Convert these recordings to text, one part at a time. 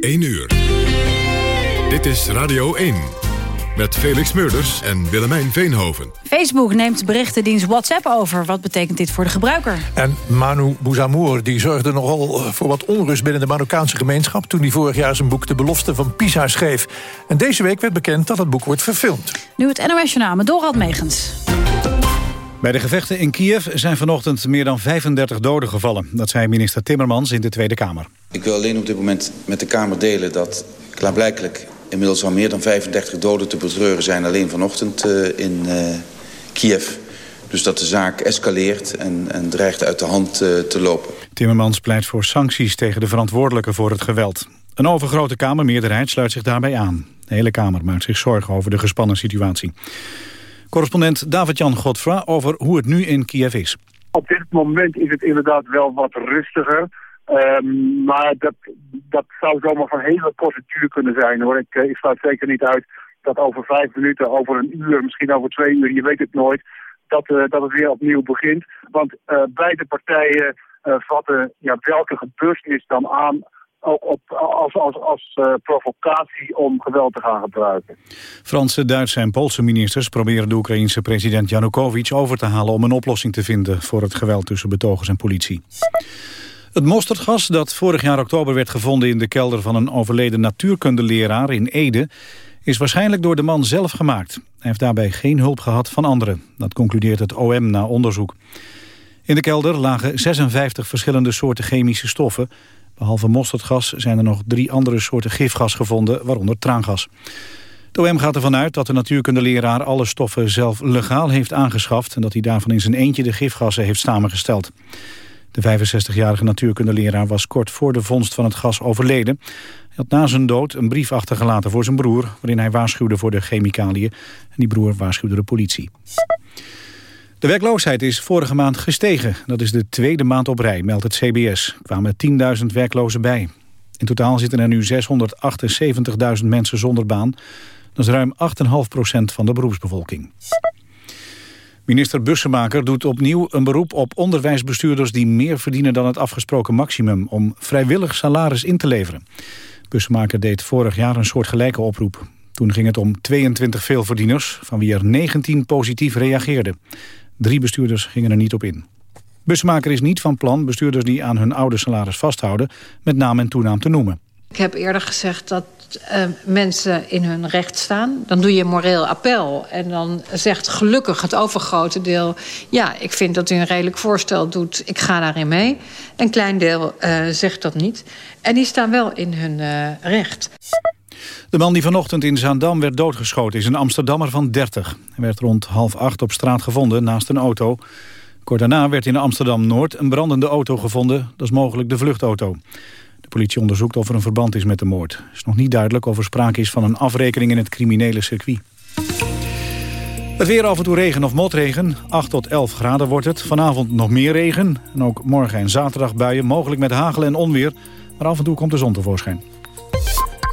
1 uur. Dit is Radio 1. Met Felix Meurders en Willemijn Veenhoven. Facebook neemt berichtendienst WhatsApp over. Wat betekent dit voor de gebruiker? En Manu Bouzamour die zorgde nogal voor wat onrust binnen de Marokkaanse gemeenschap... toen hij vorig jaar zijn boek De Belofte van Pisa schreef. En deze week werd bekend dat het boek wordt verfilmd. Nu het NOS Journaal met Dorald Megens. Bij de gevechten in Kiev zijn vanochtend meer dan 35 doden gevallen. Dat zei minister Timmermans in de Tweede Kamer. Ik wil alleen op dit moment met de Kamer delen dat klaarblijkelijk inmiddels al meer dan 35 doden te betreuren zijn alleen vanochtend uh, in uh, Kiev. Dus dat de zaak escaleert en, en dreigt uit de hand uh, te lopen. Timmermans pleit voor sancties tegen de verantwoordelijken voor het geweld. Een overgrote Kamermeerderheid sluit zich daarbij aan. De hele Kamer maakt zich zorgen over de gespannen situatie. Correspondent David-Jan Godfra over hoe het nu in Kiev is. Op dit moment is het inderdaad wel wat rustiger. Um, maar dat, dat zou zomaar van hele duur kunnen zijn hoor. Ik, ik sluit zeker niet uit dat over vijf minuten, over een uur, misschien over twee uur, je weet het nooit, dat, uh, dat het weer opnieuw begint. Want uh, beide partijen vatten ja, welke gebeurtenis dan aan ook als, uh, provocatie om geweld te gaan gebruiken. Franse, Duitse en Poolse ministers proberen de Oekraïense president Janukovic over te halen om een oplossing te vinden voor het geweld tussen betogers en politie. Het mosterdgas dat vorig jaar oktober werd gevonden in de kelder van een overleden natuurkundeleraar in Ede is waarschijnlijk door de man zelf gemaakt. Hij heeft daarbij geen hulp gehad van anderen. Dat concludeert het OM na onderzoek. In de kelder lagen 56 verschillende soorten chemische stoffen. Behalve mosterdgas zijn er nog drie andere soorten gifgas gevonden, waaronder traangas. De OM gaat ervan uit dat de natuurkundeleraar alle stoffen zelf legaal heeft aangeschaft... en dat hij daarvan in zijn eentje de gifgassen heeft samengesteld. De 65-jarige natuurkundeleraar was kort voor de vondst van het gas overleden. Hij had na zijn dood een brief achtergelaten voor zijn broer... waarin hij waarschuwde voor de chemicaliën. En die broer waarschuwde de politie. De werkloosheid is vorige maand gestegen. Dat is de tweede maand op rij, meldt het CBS. Er kwamen 10.000 werklozen bij. In totaal zitten er nu 678.000 mensen zonder baan. Dat is ruim 8,5% van de beroepsbevolking. Minister Bussemaker doet opnieuw een beroep op onderwijsbestuurders... die meer verdienen dan het afgesproken maximum... om vrijwillig salaris in te leveren. Bussemaker deed vorig jaar een soortgelijke oproep. Toen ging het om 22 veelverdieners, van wie er 19 positief reageerden. Drie bestuurders gingen er niet op in. Busmaker is niet van plan bestuurders die aan hun oude salaris vasthouden... met naam en toenaam te noemen. Ik heb eerder gezegd dat uh, mensen in hun recht staan. Dan doe je moreel appel. En dan zegt gelukkig het overgrote deel... ja, ik vind dat u een redelijk voorstel doet. Ik ga daarin mee. Een klein deel uh, zegt dat niet. En die staan wel in hun uh, recht. De man die vanochtend in Zaandam werd doodgeschoten is een Amsterdammer van 30. Hij werd rond half acht op straat gevonden naast een auto. Kort daarna werd in Amsterdam-Noord een brandende auto gevonden. Dat is mogelijk de vluchtauto. De politie onderzoekt of er een verband is met de moord. Het is nog niet duidelijk of er sprake is van een afrekening in het criminele circuit. Het weer af en toe regen of motregen. 8 tot 11 graden wordt het. Vanavond nog meer regen. En ook morgen en zaterdag buien, mogelijk met hagel en onweer. Maar af en toe komt de zon tevoorschijn.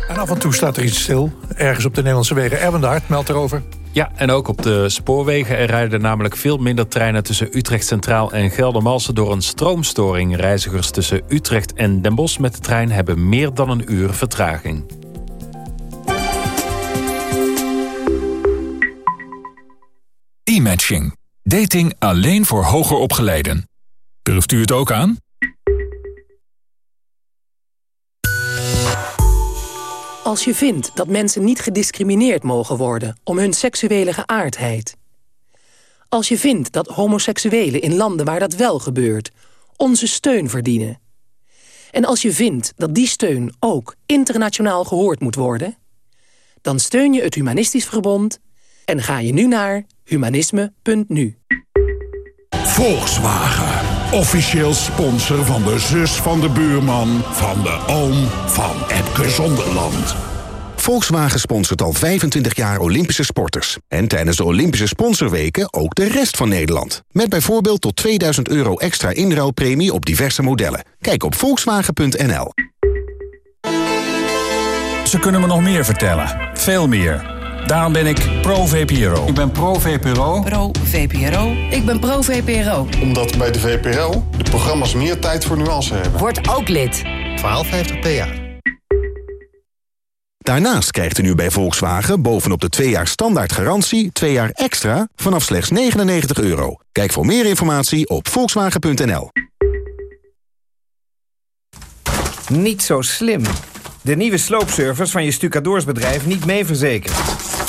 En af en toe staat er iets stil. Ergens op de Nederlandse wegen. Erwin de Hart meldt erover. Ja, en ook op de spoorwegen. Er rijden namelijk veel minder treinen tussen Utrecht Centraal en Geldermalsen door een stroomstoring. Reizigers tussen Utrecht en Den Bosch met de trein hebben meer dan een uur vertraging. E-matching. Dating alleen voor hoger opgeleiden. Durft u het ook aan? Als je vindt dat mensen niet gediscrimineerd mogen worden om hun seksuele geaardheid. Als je vindt dat homoseksuelen in landen waar dat wel gebeurt onze steun verdienen. En als je vindt dat die steun ook internationaal gehoord moet worden... dan steun je het Humanistisch Verbond en ga je nu naar humanisme.nu. Volkswagen. Officieel sponsor van de zus van de buurman... van de oom van Epke Zonderland. Volkswagen sponsort al 25 jaar Olympische sporters. En tijdens de Olympische sponsorweken ook de rest van Nederland. Met bijvoorbeeld tot 2000 euro extra inruilpremie op diverse modellen. Kijk op volkswagen.nl. Ze kunnen me nog meer vertellen. Veel meer. Daarom ben ik pro-VPRO. Ik ben pro-VPRO. Pro-VPRO. Ik ben pro-VPRO. Omdat bij de VPRO de programma's meer tijd voor nuance hebben. Word ook lid. 1250 PA. Daarnaast krijgt u nu bij Volkswagen bovenop de 2 jaar standaard garantie... 2 jaar extra vanaf slechts 99 euro. Kijk voor meer informatie op volkswagen.nl. Niet zo slim. De nieuwe sloopservice van je stucadoorsbedrijf niet mee verzekerd.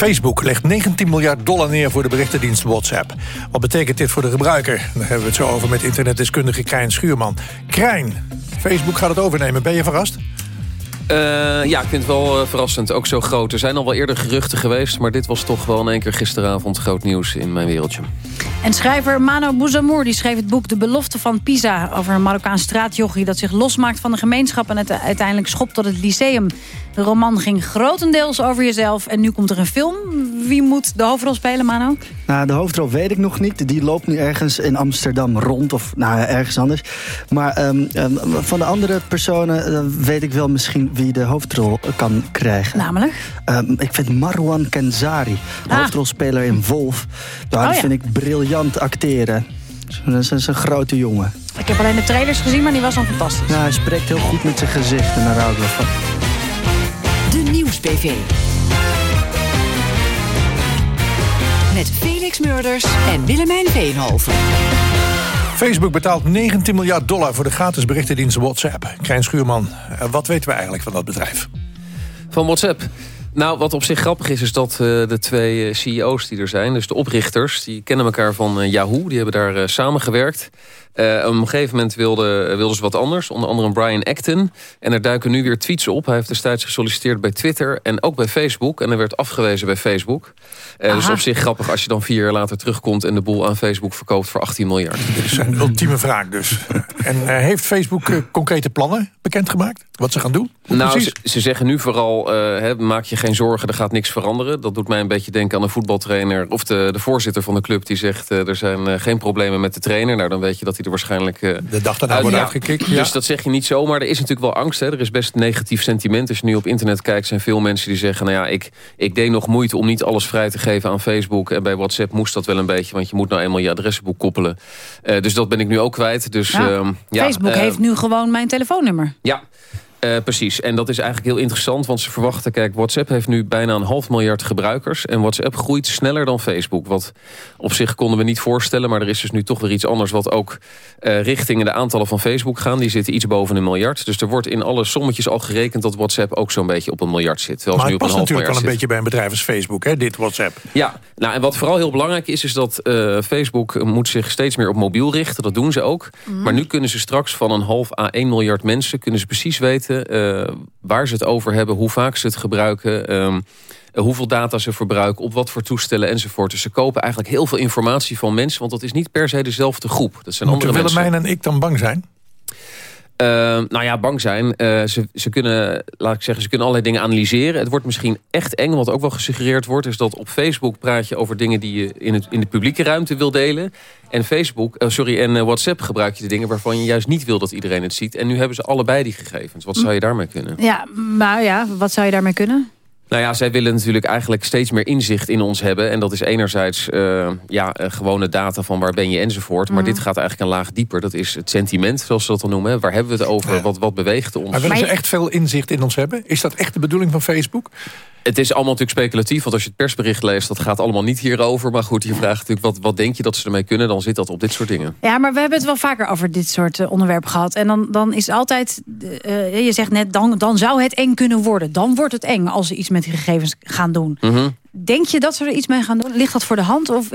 Facebook legt 19 miljard dollar neer voor de berichtendienst WhatsApp. Wat betekent dit voor de gebruiker? Daar hebben we het zo over met internetdeskundige Krijn Schuurman. Krijn, Facebook gaat het overnemen. Ben je verrast? Uh, ja, ik vind het wel uh, verrassend. Ook zo groot. Er zijn al wel eerder geruchten geweest... maar dit was toch wel in één keer gisteravond groot nieuws in mijn wereldje. En schrijver Mano Bouzamour die schreef het boek De Belofte van Pisa... over een Marokkaans straatjochie dat zich losmaakt van de gemeenschap... en het uiteindelijk schopt tot het lyceum. De roman ging grotendeels over jezelf en nu komt er een film. Wie moet de hoofdrol spelen, Mano? Nou, de hoofdrol weet ik nog niet. Die loopt nu ergens in Amsterdam rond of nou, ergens anders. Maar um, um, van de andere personen uh, weet ik wel misschien wie de hoofdrol kan krijgen. Namelijk? Um, ik vind Marwan Kenzari, de ah. hoofdrolspeler in Wolf. Nou, oh, die ja. vind ik briljant acteren. Dat is een grote jongen. Ik heb alleen de trailers gezien, maar die was al fantastisch. Ja, hij spreekt heel goed met zijn gezicht en daar hou ik wel van. De Nieuws-PV. Met Felix Murders en Willemijn Veenhoven. Facebook betaalt 19 miljard dollar voor de gratis berichtendienst WhatsApp. Krijn Schuurman, eh, wat weten we eigenlijk van dat bedrijf? Van WhatsApp? Nou, wat op zich grappig is, is dat uh, de twee uh, CEO's die er zijn... dus de oprichters, die kennen elkaar van uh, Yahoo. Die hebben daar samengewerkt. Uh, op een gegeven moment wilden wilde ze wat anders. Onder andere Brian Acton. En er duiken nu weer tweets op. Hij heeft destijds gesolliciteerd bij Twitter en ook bij Facebook. En hij werd afgewezen bij Facebook. Uh, dus op zich grappig als je dan vier jaar later terugkomt... en de boel aan Facebook verkoopt voor 18 miljard. Dat is een ultieme vraag dus. En uh, heeft Facebook concrete plannen bekendgemaakt? Wat ze gaan doen? Hoe nou, ze, ze, zeggen nu vooral... He, maak je geen zorgen, er gaat niks veranderen. Dat doet mij een beetje denken aan een voetbaltrainer... of de, de voorzitter van de club die zegt... er zijn geen problemen met de trainer. Nou, dan weet je dat hij er waarschijnlijk... Uh, de dag daarna wordt uitgekikt. Ja. Dus dat zeg je niet zomaar. Er is natuurlijk wel angst. Hè. Er is best negatief sentiment. Als je nu op internet kijkt, zijn veel mensen die zeggen... nou ja, ik, ik deed nog moeite om niet alles vrij te geven aan Facebook. En bij WhatsApp moest dat wel een beetje. Want je moet nou eenmaal je adresboek koppelen. Uh, dus dat ben ik nu ook kwijt. Dus, ja. Uh, ja, Facebook heeft nu gewoon mijn telefoonnummer. Ja, uh, precies, en dat is eigenlijk heel interessant, want ze verwachten... kijk, WhatsApp heeft nu bijna een half miljard gebruikers... en WhatsApp groeit sneller dan Facebook. Wat op zich konden we niet voorstellen... maar er is dus nu toch weer iets anders... wat ook uh, richting de aantallen van Facebook gaan. Die zitten iets boven een miljard. Dus er wordt in alle sommetjes al gerekend... dat WhatsApp ook zo'n beetje op een miljard zit. Maar het nu op past een natuurlijk wel een zit. beetje bij een bedrijf als Facebook, hè, dit WhatsApp. Ja, nou, en wat vooral heel belangrijk is... is dat uh, Facebook moet zich steeds meer op mobiel richten. Dat doen ze ook. Mm. Maar nu kunnen ze straks van een half à 1 miljard mensen... kunnen ze precies weten waar ze het over hebben, hoe vaak ze het gebruiken... Um, hoeveel data ze verbruiken, op wat voor toestellen enzovoort. Dus ze kopen eigenlijk heel veel informatie van mensen... want dat is niet per se dezelfde groep. Dat zijn Moeten andere Willemijn mensen. en ik dan bang zijn? Uh, nou ja, bang zijn. Uh, ze, ze kunnen, laat ik zeggen, ze kunnen allerlei dingen analyseren. Het wordt misschien echt eng, wat ook wel gesuggereerd wordt... is dat op Facebook praat je over dingen die je in, het, in de publieke ruimte wil delen. En Facebook, uh, sorry, en WhatsApp gebruik je de dingen waarvan je juist niet wil dat iedereen het ziet. En nu hebben ze allebei die gegevens. Wat zou je daarmee kunnen? Ja, maar ja, wat zou je daarmee kunnen? Nou ja, zij willen natuurlijk eigenlijk steeds meer inzicht in ons hebben. En dat is enerzijds uh, ja, uh, gewone data van waar ben je enzovoort. Maar Mhm. dit gaat eigenlijk een laag dieper. Dat is het sentiment, zoals ze dat dan noemen. Waar hebben we het over? Wat, wat beweegt ons? Maar willen ze echt veel inzicht in ons hebben? Is dat echt de bedoeling van Facebook? Het is allemaal natuurlijk speculatief. Want als je het persbericht leest, dat gaat allemaal niet hierover. Maar goed, je vraagt natuurlijk, wat, wat denk je dat ze ermee kunnen? Dan zit dat op dit soort dingen. Ja, maar we hebben het wel vaker over dit soort uh, onderwerpen gehad. En dan, dan is altijd, uh, je zegt net, dan, dan zou het eng kunnen worden. Dan wordt het eng als ze iets met die gegevens gaan doen. Mm -hmm. Denk je dat ze er iets mee gaan doen? Ligt dat voor de hand? Of...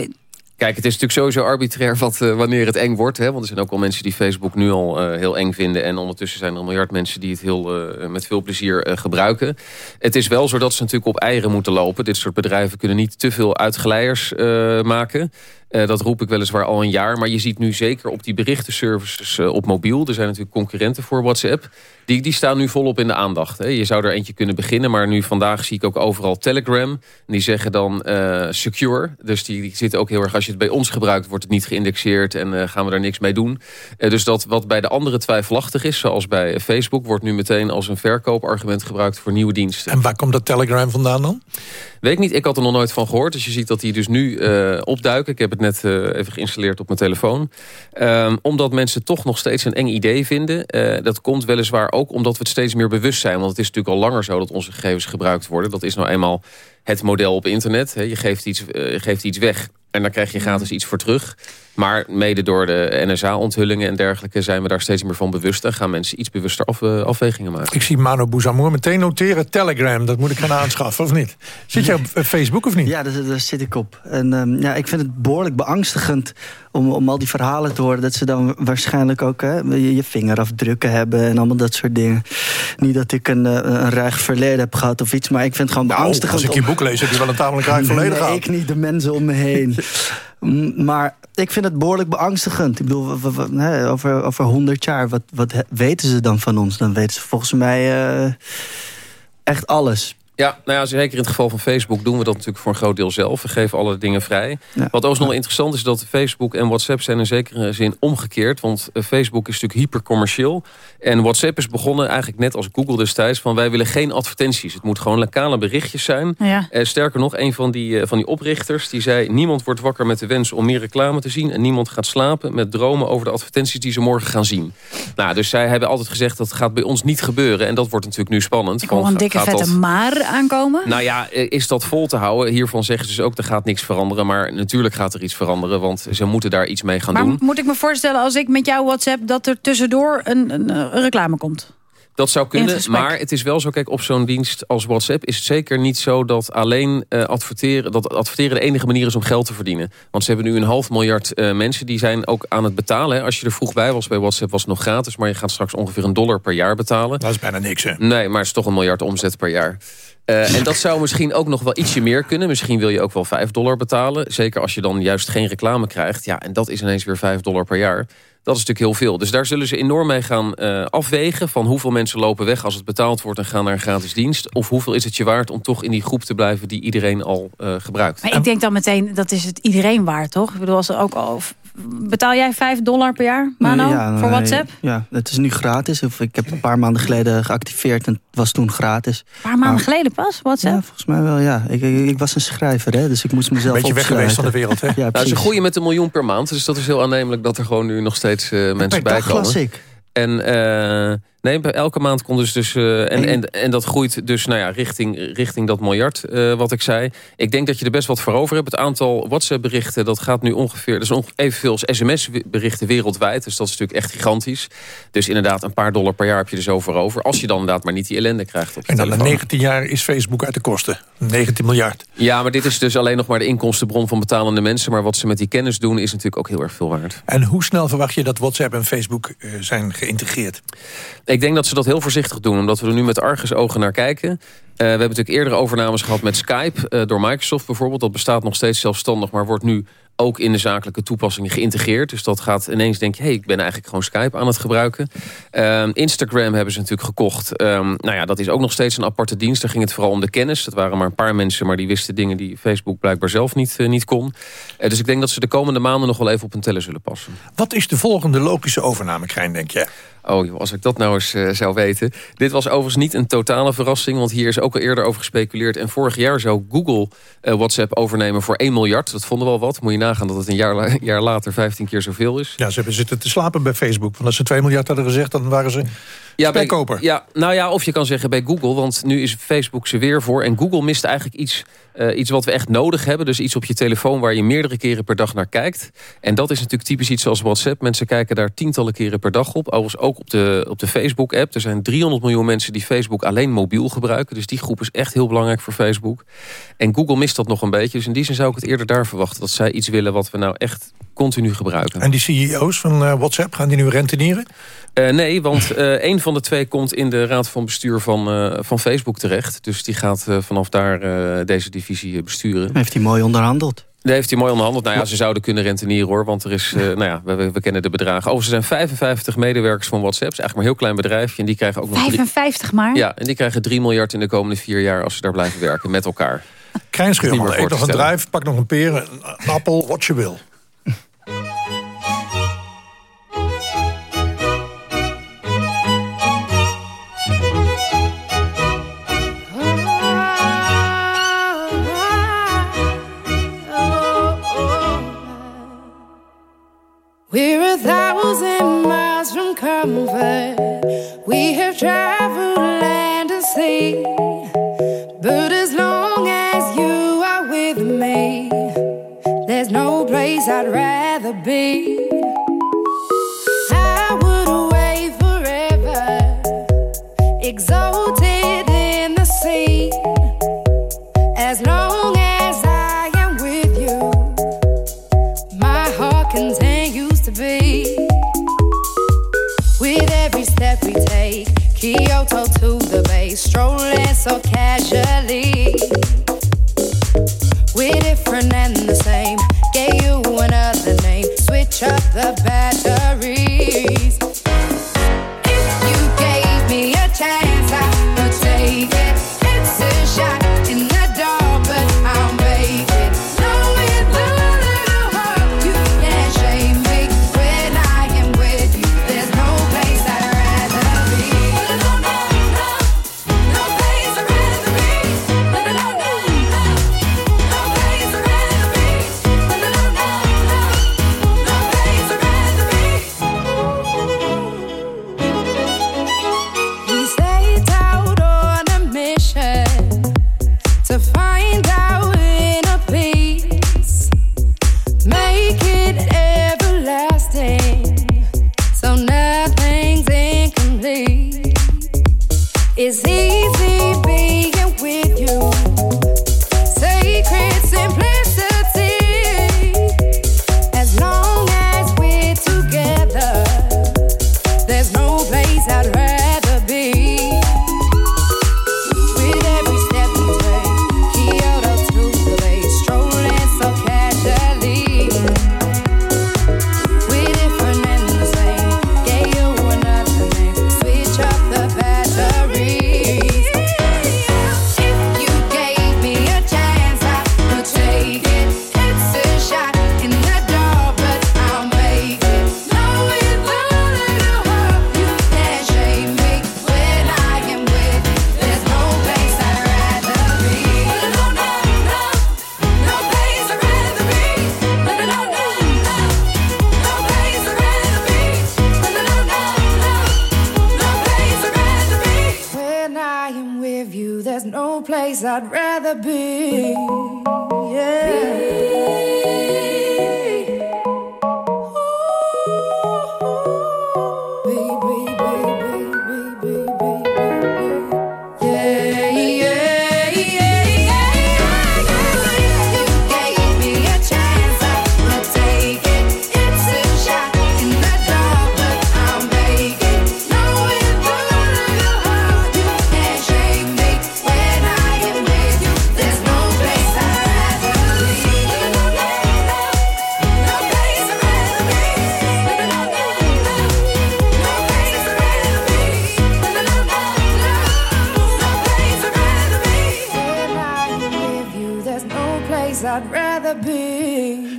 Kijk, het is natuurlijk sowieso arbitrair wat, uh, wanneer het eng wordt. Hè? Want er zijn ook wel mensen die Facebook nu al uh, heel eng vinden. En ondertussen zijn er een miljard mensen die het heel, uh, met veel plezier gebruiken. Het is wel zo dat ze natuurlijk op eieren moeten lopen. Dit soort bedrijven kunnen niet te veel uitgeleiders maken. Uh, dat roep ik weliswaar al een jaar. Maar je ziet nu zeker op die berichtenservices uh, op mobiel... er zijn natuurlijk concurrenten voor WhatsApp... Die, die staan nu volop in de aandacht. Hè. Je zou er eentje kunnen beginnen, maar nu vandaag zie ik ook overal Telegram. Die zeggen dan uh, secure. Dus die, die zitten ook heel erg, als je het bij ons gebruikt... wordt het niet geïndexeerd en gaan we daar niks mee doen. dus dat wat bij de andere twijfelachtig is, zoals bij Facebook... wordt nu meteen als een verkoopargument gebruikt voor nieuwe diensten. En waar komt dat Telegram vandaan dan? Weet niet, ik had er nog nooit van gehoord. Dus je ziet dat die dus nu uh, opduiken. Ik heb het net uh, even geïnstalleerd op mijn telefoon. Um, omdat mensen toch nog steeds een eng idee vinden. Uh, dat komt weliswaar ook omdat we het steeds meer bewust zijn. Want het is natuurlijk al langer zo dat onze gegevens gebruikt worden. Dat is nou eenmaal het model op internet. Je, geeft iets, je geeft iets weg en daar krijg je gratis iets voor terug. Maar mede door de NSA-onthullingen en dergelijke... zijn we daar steeds meer van bewust... en gaan mensen iets bewuster af, uh, afwegingen maken. Ik zie Mano Bouzamour meteen noteren. Telegram, dat moet ik gaan aanschaffen, of niet? Zit je op Facebook of niet? Ja, daar, daar zit ik op. En um, ja, ik vind het behoorlijk beangstigend... Om, om al die verhalen te horen... dat ze dan waarschijnlijk ook hè, je, je vingerafdrukken hebben... en allemaal dat soort dingen. Niet dat ik een, een ruig verleden heb gehad of iets... maar ik vind het gewoon nou, beangstigend... als ik je boek lees, heb je wel een tamelijk ruig verleden nee, gehad. ik niet, de mensen om me heen. maar ik vind het behoorlijk beangstigend. Ik bedoel, over, over 100 jaar, wat, wat weten ze dan van ons? Dan weten ze volgens mij uh, echt alles. Ja, nou ja, zeker in het geval van Facebook doen we dat natuurlijk voor een groot deel zelf. We geven alle dingen vrij. Ja. Wat ook nog interessant is dat Facebook en WhatsApp zijn in zekere zin omgekeerd. Want eh, Facebook is natuurlijk hypercommercieel. En WhatsApp is begonnen eigenlijk net als Google destijds... van wij willen geen advertenties. Het moet gewoon lokale berichtjes zijn. Ja. Uh, sterker nog, een van die, uh, van die oprichters die zei... niemand wordt wakker met de wens om meer reclame te zien... en niemand gaat slapen met dromen over de advertenties die ze morgen gaan zien. Nou, dus zij hebben altijd gezegd dat gaat bij ons niet gebeuren. En dat wordt natuurlijk nu spannend. Ik hoor een dikke vette dat... maar aankomen? Nou ja, is dat vol te houden? Hiervan zeggen ze dus ook, er gaat niks veranderen. Maar natuurlijk gaat er iets veranderen, want ze moeten daar iets mee gaan maar doen. moet ik me voorstellen, als ik met jou WhatsApp... dat er tussendoor een, een, een reclame komt? Dat zou kunnen, maar het is wel zo, kijk, op zo'n dienst als WhatsApp is het zeker niet zo dat alleen uh, adverteren, dat adverteren de enige manier is om geld te verdienen. Want ze hebben nu een half miljard uh, mensen die zijn ook aan het betalen. Hè. Als je er vroeg bij was bij WhatsApp was het nog gratis, maar je gaat straks ongeveer een dollar per jaar betalen. Dat is bijna niks, hè? Nee, maar het is toch een miljard omzet per jaar. Uh, en dat zou misschien ook nog wel ietsje meer kunnen. Misschien wil je ook wel 5 dollar betalen. Zeker als je dan juist geen reclame krijgt. Ja, en dat is ineens weer 5 dollar per jaar. Dat is natuurlijk heel veel. Dus daar zullen ze enorm mee gaan uh, afwegen... van hoeveel mensen lopen weg als het betaald wordt... en gaan naar een gratis dienst. Of hoeveel is het je waard om toch in die groep te blijven... die iedereen al uh, gebruikt. Maar ik denk dan meteen, dat is het iedereen waard, toch? Ik bedoel, als er ook al... Betaal jij 5 dollar per jaar, Mano, ja, voor WhatsApp? Ja, het is nu gratis. Of ik heb een paar maanden geleden geactiveerd en het was toen gratis. Een paar maanden maar, geleden pas, WhatsApp? Ja, volgens mij wel, ja. Ik, ik, ik, was een schrijver, hè, dus ik moest mezelf Beetje weg geweest van de wereld, hè? ja, nou, ze groeien met een miljoen per maand. Dus dat is heel aannemelijk dat er gewoon nu nog steeds uh, mensen bij komen. Klassiek. En uh, nee, elke maand komt dus... dus uh, en, en, en dat groeit dus nou ja, richting, richting dat miljard, uh, wat ik zei. Ik denk dat je er best wat voor over hebt. Het aantal WhatsApp-berichten, dat gaat nu ongeveer... dat is evenveel als sms-berichten wereldwijd. Dus dat is natuurlijk echt gigantisch. Dus inderdaad, een paar dollar per jaar heb je er zo voor over. Als je dan inderdaad maar niet die ellende krijgt op En dan na 19 jaar is Facebook uit de kosten. 19 miljard. Ja, maar dit is dus alleen nog maar de inkomstenbron van betalende mensen. Maar wat ze met die kennis doen, is natuurlijk ook heel erg veel waard. En hoe snel verwacht je dat WhatsApp en Facebook uh, zijn geïntegreerd? Ik denk dat ze dat heel voorzichtig doen. Omdat we er nu met argusogen naar kijken. Uh, we hebben natuurlijk eerder overnames gehad met Skype. Uh, door Microsoft bijvoorbeeld. Dat bestaat nog steeds zelfstandig. Maar wordt nu ook in de zakelijke toepassingen geïntegreerd. Dus dat gaat ineens denk je, hey, ik ben eigenlijk gewoon Skype aan het gebruiken. Um, Instagram hebben ze natuurlijk gekocht. Um, nou ja, dat is ook nog steeds een aparte dienst. Daar ging het vooral om de kennis. Dat waren maar een paar mensen, maar die wisten dingen die Facebook blijkbaar zelf niet, uh, niet kon. Uh, dus ik denk dat ze de komende maanden nog wel even op hun tellen zullen passen. Wat is de volgende logische overname, Krijn, denk je? Oh, joh, als ik dat nou eens uh, zou weten. Dit was overigens niet een totale verrassing, want hier is ook al eerder over gespeculeerd. En vorig jaar zou Google WhatsApp overnemen voor 1 miljard. Dat vonden we wel wat. Moet je nagaan dat het een jaar, jaar later 15 keer zoveel is. Ja, ze hebben zitten te slapen bij Facebook. Want als ze 2 miljard hadden gezegd, dan waren ze ja, bij, koper. Ja, nou ja, of je kan zeggen bij Google, want nu is Facebook ze weer voor. En Google mist eigenlijk iets, uh, iets wat we echt nodig hebben. Dus iets op je telefoon waar je meerdere keren per dag naar kijkt. En dat is natuurlijk typisch iets zoals WhatsApp. Mensen kijken daar tientallen keren per dag op. Overigens ook op de, op de Facebook-app. Er zijn 300 miljoen mensen die Facebook alleen mobiel gebruiken. Dus die groep is echt heel belangrijk voor Facebook. En Google mist dat nog een beetje. Dus in die zin zou ik het eerder daar verwachten. Dat zij iets willen wat we nou echt continu gebruiken. En die CEO's van uh, WhatsApp, gaan die nu rentenieren? Uh, nee, want uh, een van de twee komt in de raad van bestuur van, uh, van Facebook terecht. Dus die gaat vanaf daar deze divisie besturen. Heeft hij mooi onderhandeld? Daar heeft hij mooi onderhandeld. Nou ja, ze zouden kunnen rentenieren hoor. Want er is, uh, nou ja, we, we, kennen de bedragen. Overigens zijn 55 medewerkers van WhatsApp. is eigenlijk maar een heel klein bedrijfje. En die krijgen ook nog 55 maar? Ja, en die krijgen 3 miljard in de komende vier jaar... als ze daar blijven werken met elkaar. Krijnschuurman, eet nog een druif, pak nog een peer, een, een appel, wat je wil. But as long as you are with me, there's no place I'd rather be.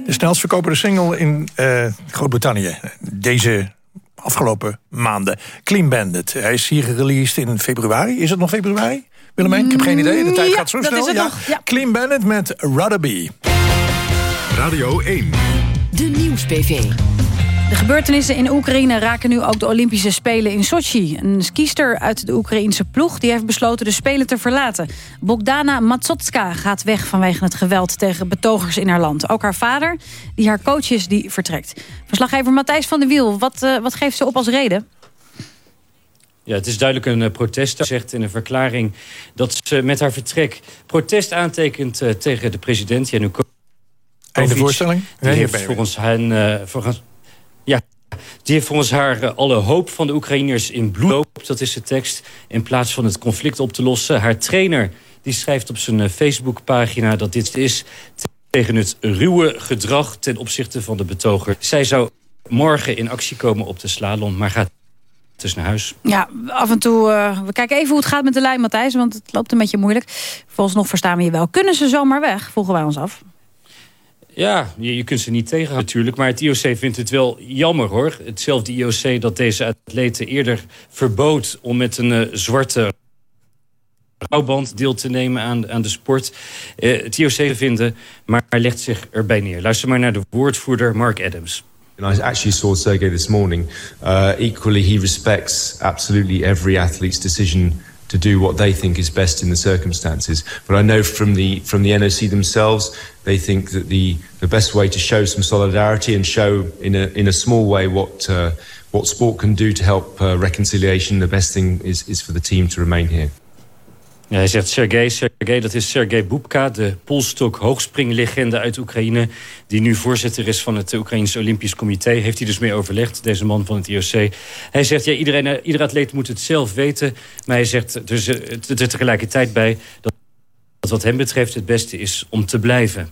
De snelst verkopende single in eh, Groot-Brittannië. Deze afgelopen maanden. Clean Bandit. Hij is hier gereleased in februari. Is het nog februari? Willemijn, ik heb geen idee. De tijd Ja, gaat zo dat snel. is het nog, ja. Clean Bandit met Rudderby. Radio 1. De Nieuws-PV. De gebeurtenissen in Oekraïne raken nu ook de Olympische Spelen in Sochi. Een skiester uit de Oekraïense ploeg die heeft besloten de Spelen te verlaten. Bogdana Matsotska gaat weg vanwege het geweld tegen betogers in haar land. Ook haar vader, die haar coach is, die vertrekt. Verslaggever Matthijs van der Wiel, wat, eh, wat geeft ze op als reden? Ja, het is duidelijk een eh, protest. Ze zegt in een verklaring dat ze met haar vertrek protest aantekent eh, tegen de president Janukovic. Einde voorstelling? Die heeft volgens hen, eh, volgens, ja, die heeft volgens haar eh, alle hoop van de Oekraïners in bloed. Dat is de tekst. In plaats van het conflict op te lossen. Haar trainer die schrijft op zijn eh, Facebookpagina dat dit is tegen het ruwe gedrag ten opzichte van de betoger. Zij zou morgen in actie komen op de slalom, maar gaat dus naar huis. Ja, af en toe... eh, we kijken even hoe het gaat met de lijn, Matthijs. Want het loopt een beetje moeilijk. Volgens nog verstaan we je wel. Kunnen ze zomaar weg? Vroegen wij ons af. Ja, je, kunt ze niet tegenhouden natuurlijk. Maar het IOC vindt het wel jammer hoor. Hetzelfde IOC dat deze atleten eerder verbood... om met een eh, zwarte rouwband deel te nemen aan, aan de sport. Eh, het IOC vinden, maar legt zich erbij neer. Luister maar naar de woordvoerder Mark Adams. And I actually saw Sergey this morning. Uh, equally, he respects absolutely every athlete's decision to do what they think is best in the circumstances. But I know from the from the NOC themselves, they think that the the best way to show some solidarity and show in a in a small way what uh, what sport can do to help uh, reconciliation, the best thing is is for the team to remain here. Ja, hij zegt Sergej. Sergej, dat is Sergej Bubka, de polstok hoogspringlegende uit Oekraïne... die nu voorzitter is van het Oekraïnse Olympisch Comité. Heeft hij dus mee overlegd, deze man van het IOC. Hij zegt, ja, iedereen, eh, ieder atleet moet het zelf weten. Maar hij zegt dus, er tegelijkertijd bij... dat dat wat hem betreft het beste is om te blijven.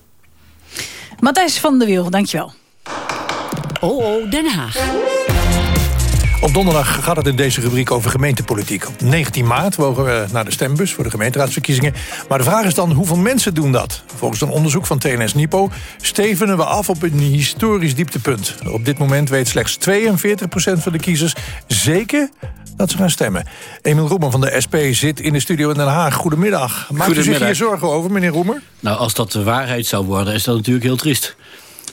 Matthijs van der Wiel, dankjewel. Oh, oh, Den Haag. Op donderdag gaat het in deze rubriek over gemeentepolitiek. Op 19 maart mogen we naar de stembus voor de gemeenteraadsverkiezingen. Maar de vraag is dan, hoeveel mensen doen dat? Volgens een onderzoek van TNS Nipo stevenen we af op een historisch dieptepunt. Op dit moment weet slechts 42% van de kiezers zeker dat ze gaan stemmen. Emiel Roemer van de SP zit in de studio in Den Haag. Goedemiddag. Maakt u zich hier zorgen over, meneer Roemer? Nou, als dat de waarheid zou worden, is dat natuurlijk heel triest.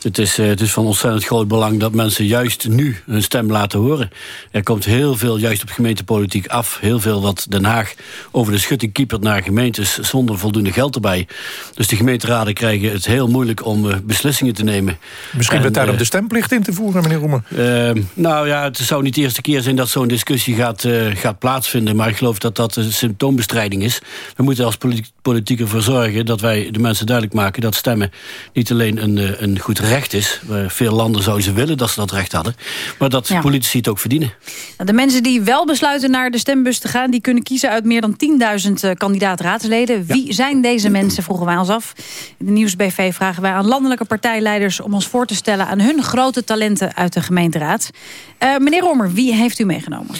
Het is, eh, het is van ontzettend groot belang dat mensen juist nu hun stem laten horen. Er komt heel veel juist op gemeentepolitiek af. Heel veel wat Den Haag over de schutting kiepert naar gemeentes zonder voldoende geld erbij. Dus de gemeenteraden krijgen het heel moeilijk om eh, beslissingen te nemen. Misschien En, werd daar eh, op de stemplicht in te voeren, meneer Roemer. Ehm, nou ja, het zou niet de eerste keer zijn dat zo'n discussie gaat, eh, gaat plaatsvinden. Maar ik geloof dat dat een symptoombestrijding is. We moeten als politi- politiek ervoor zorgen dat wij de mensen duidelijk maken... dat stemmen niet alleen een, eh, een goed recht is. Eh, veel landen zouden ze willen dat ze dat recht hadden. Maar dat Ja. politici het ook verdienen. Nou, De mensen die wel besluiten naar de stembus te gaan... die kunnen kiezen uit meer dan 10.000 eh, kandidaat-raadsleden. Wie zijn deze mensen, vroegen wij ons af. In de Nieuwsbv vragen wij aan landelijke partijleiders... om ons voor te stellen aan hun grote talenten uit de gemeenteraad. Eh, meneer Rommer, wie heeft u meegenomen?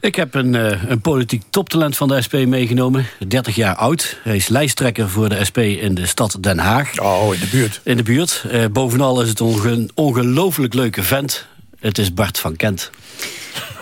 Ik heb een, eh, een politiek toptalent van de SP meegenomen. 30 jaar oud. Hij is lijsttrekker voor de SP in de stad Den Haag. Oh, in de buurt. In de buurt. Eh, bovenal is het een ongelooflijk leuke vent. Het is Bart van Kent.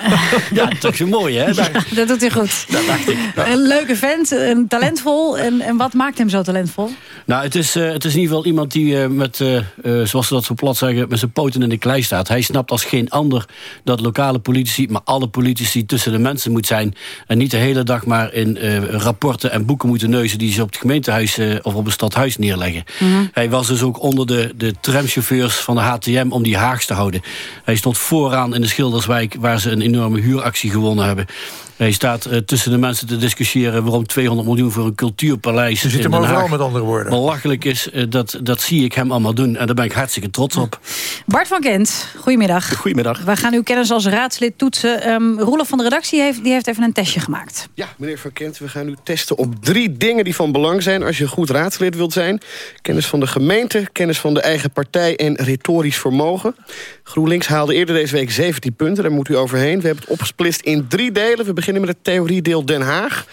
ja, toch zo mooi, hè? Daar- Dat doet hij goed. Dat dacht ik. Een leuke vent, een talentvol. En, en wat maakt hem zo talentvol? Nou, het is, eh, het is in ieder geval iemand die eh, met, eh, zoals ze dat zo plat zeggen, met zijn poten in de klei staat. Hij snapt als geen ander dat lokale politici, maar alle politici tussen de mensen moet zijn. En niet de hele dag maar in rapporten en boeken moeten neuzen die ze op het gemeentehuis eh, of op het stadhuis neerleggen. Hij was dus ook onder de, de tramchauffeurs van de HTM om die Haags te houden. Hij stond vooraan in de Schilderswijk waar ze een enorme huuractie gewonnen hebben. Hij staat eh, tussen de mensen te discussiëren waarom 200 miljoen voor een cultuurpaleis. Den overal Haag met andere woorden. belachelijk is, eh, dat, dat zie ik hem allemaal doen. En daar ben ik hartstikke trots op. Bart van Kent, goedemiddag. Goedemiddag. We gaan uw kennis als raadslid toetsen. Ehm Roelof van de redactie heeft, die heeft even een testje gemaakt. Ja, meneer Van Kent, we gaan u testen op drie dingen die van belang zijn... als je een goed raadslid wilt zijn. Kennis van de gemeente, kennis van de eigen partij en retorisch vermogen. GroenLinks haalde eerder deze week 17 punten, daar moet u overheen. We hebben het opgesplitst in drie delen. We beginnen met het theoriedeel Den Haag.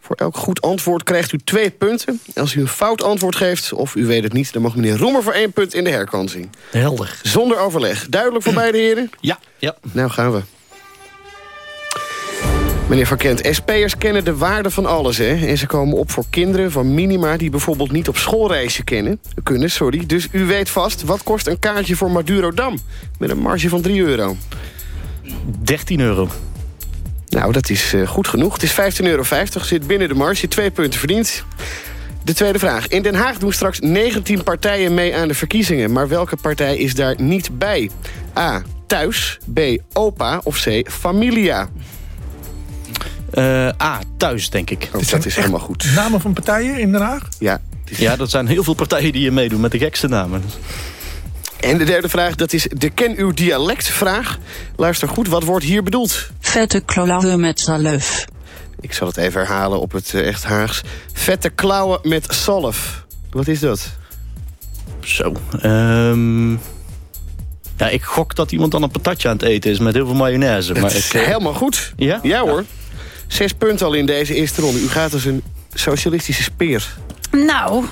Voor elk goed antwoord krijgt u twee punten. Als u een fout antwoord geeft, of u weet het niet... dan mag meneer Roemer voor één punt in de herkansing. Helder. Zonder overleg. Duidelijk voor beide heren? Ja. ja. Nou gaan we. Meneer Van Kent, SP'ers kennen de waarde van alles, hè? En ze komen op voor kinderen van minima die bijvoorbeeld niet op schoolreizen kennen. Kunnen, sorry. Dus u weet vast, wat kost een kaartje voor Madurodam? Met een marge van 3 euro. 13 euro. Nou, dat is eh, goed genoeg. Het is 15,50 euro, zit binnen de marge, twee punten verdiend. De tweede vraag. In Den Haag doen straks 19 partijen mee aan de verkiezingen. Maar welke partij is daar niet bij? A. Thuis. B. Opa. Of C. Familia. Eh, A, thuis, denk ik. Oh, dat is helemaal goed. Namen van partijen in Den Haag? Ja. Ja, dat zijn heel veel partijen die hier meedoen met de gekste namen. En de derde vraag, dat is de ken uw dialectvraag. Luister goed, wat wordt hier bedoeld? Vette klauwen met zalf. Ik zal het even herhalen op het eh, echt Haags. Vette klauwen met zalf. Wat is dat? Zo. Ehm, ja, ik gok dat iemand dan een patatje aan het eten is met heel veel mayonaise. Maar Dat ik, is eh, helemaal goed. Ja? Ja hoor. Zes punten al in deze eerste ronde. U gaat als een socialistische speer. Nou,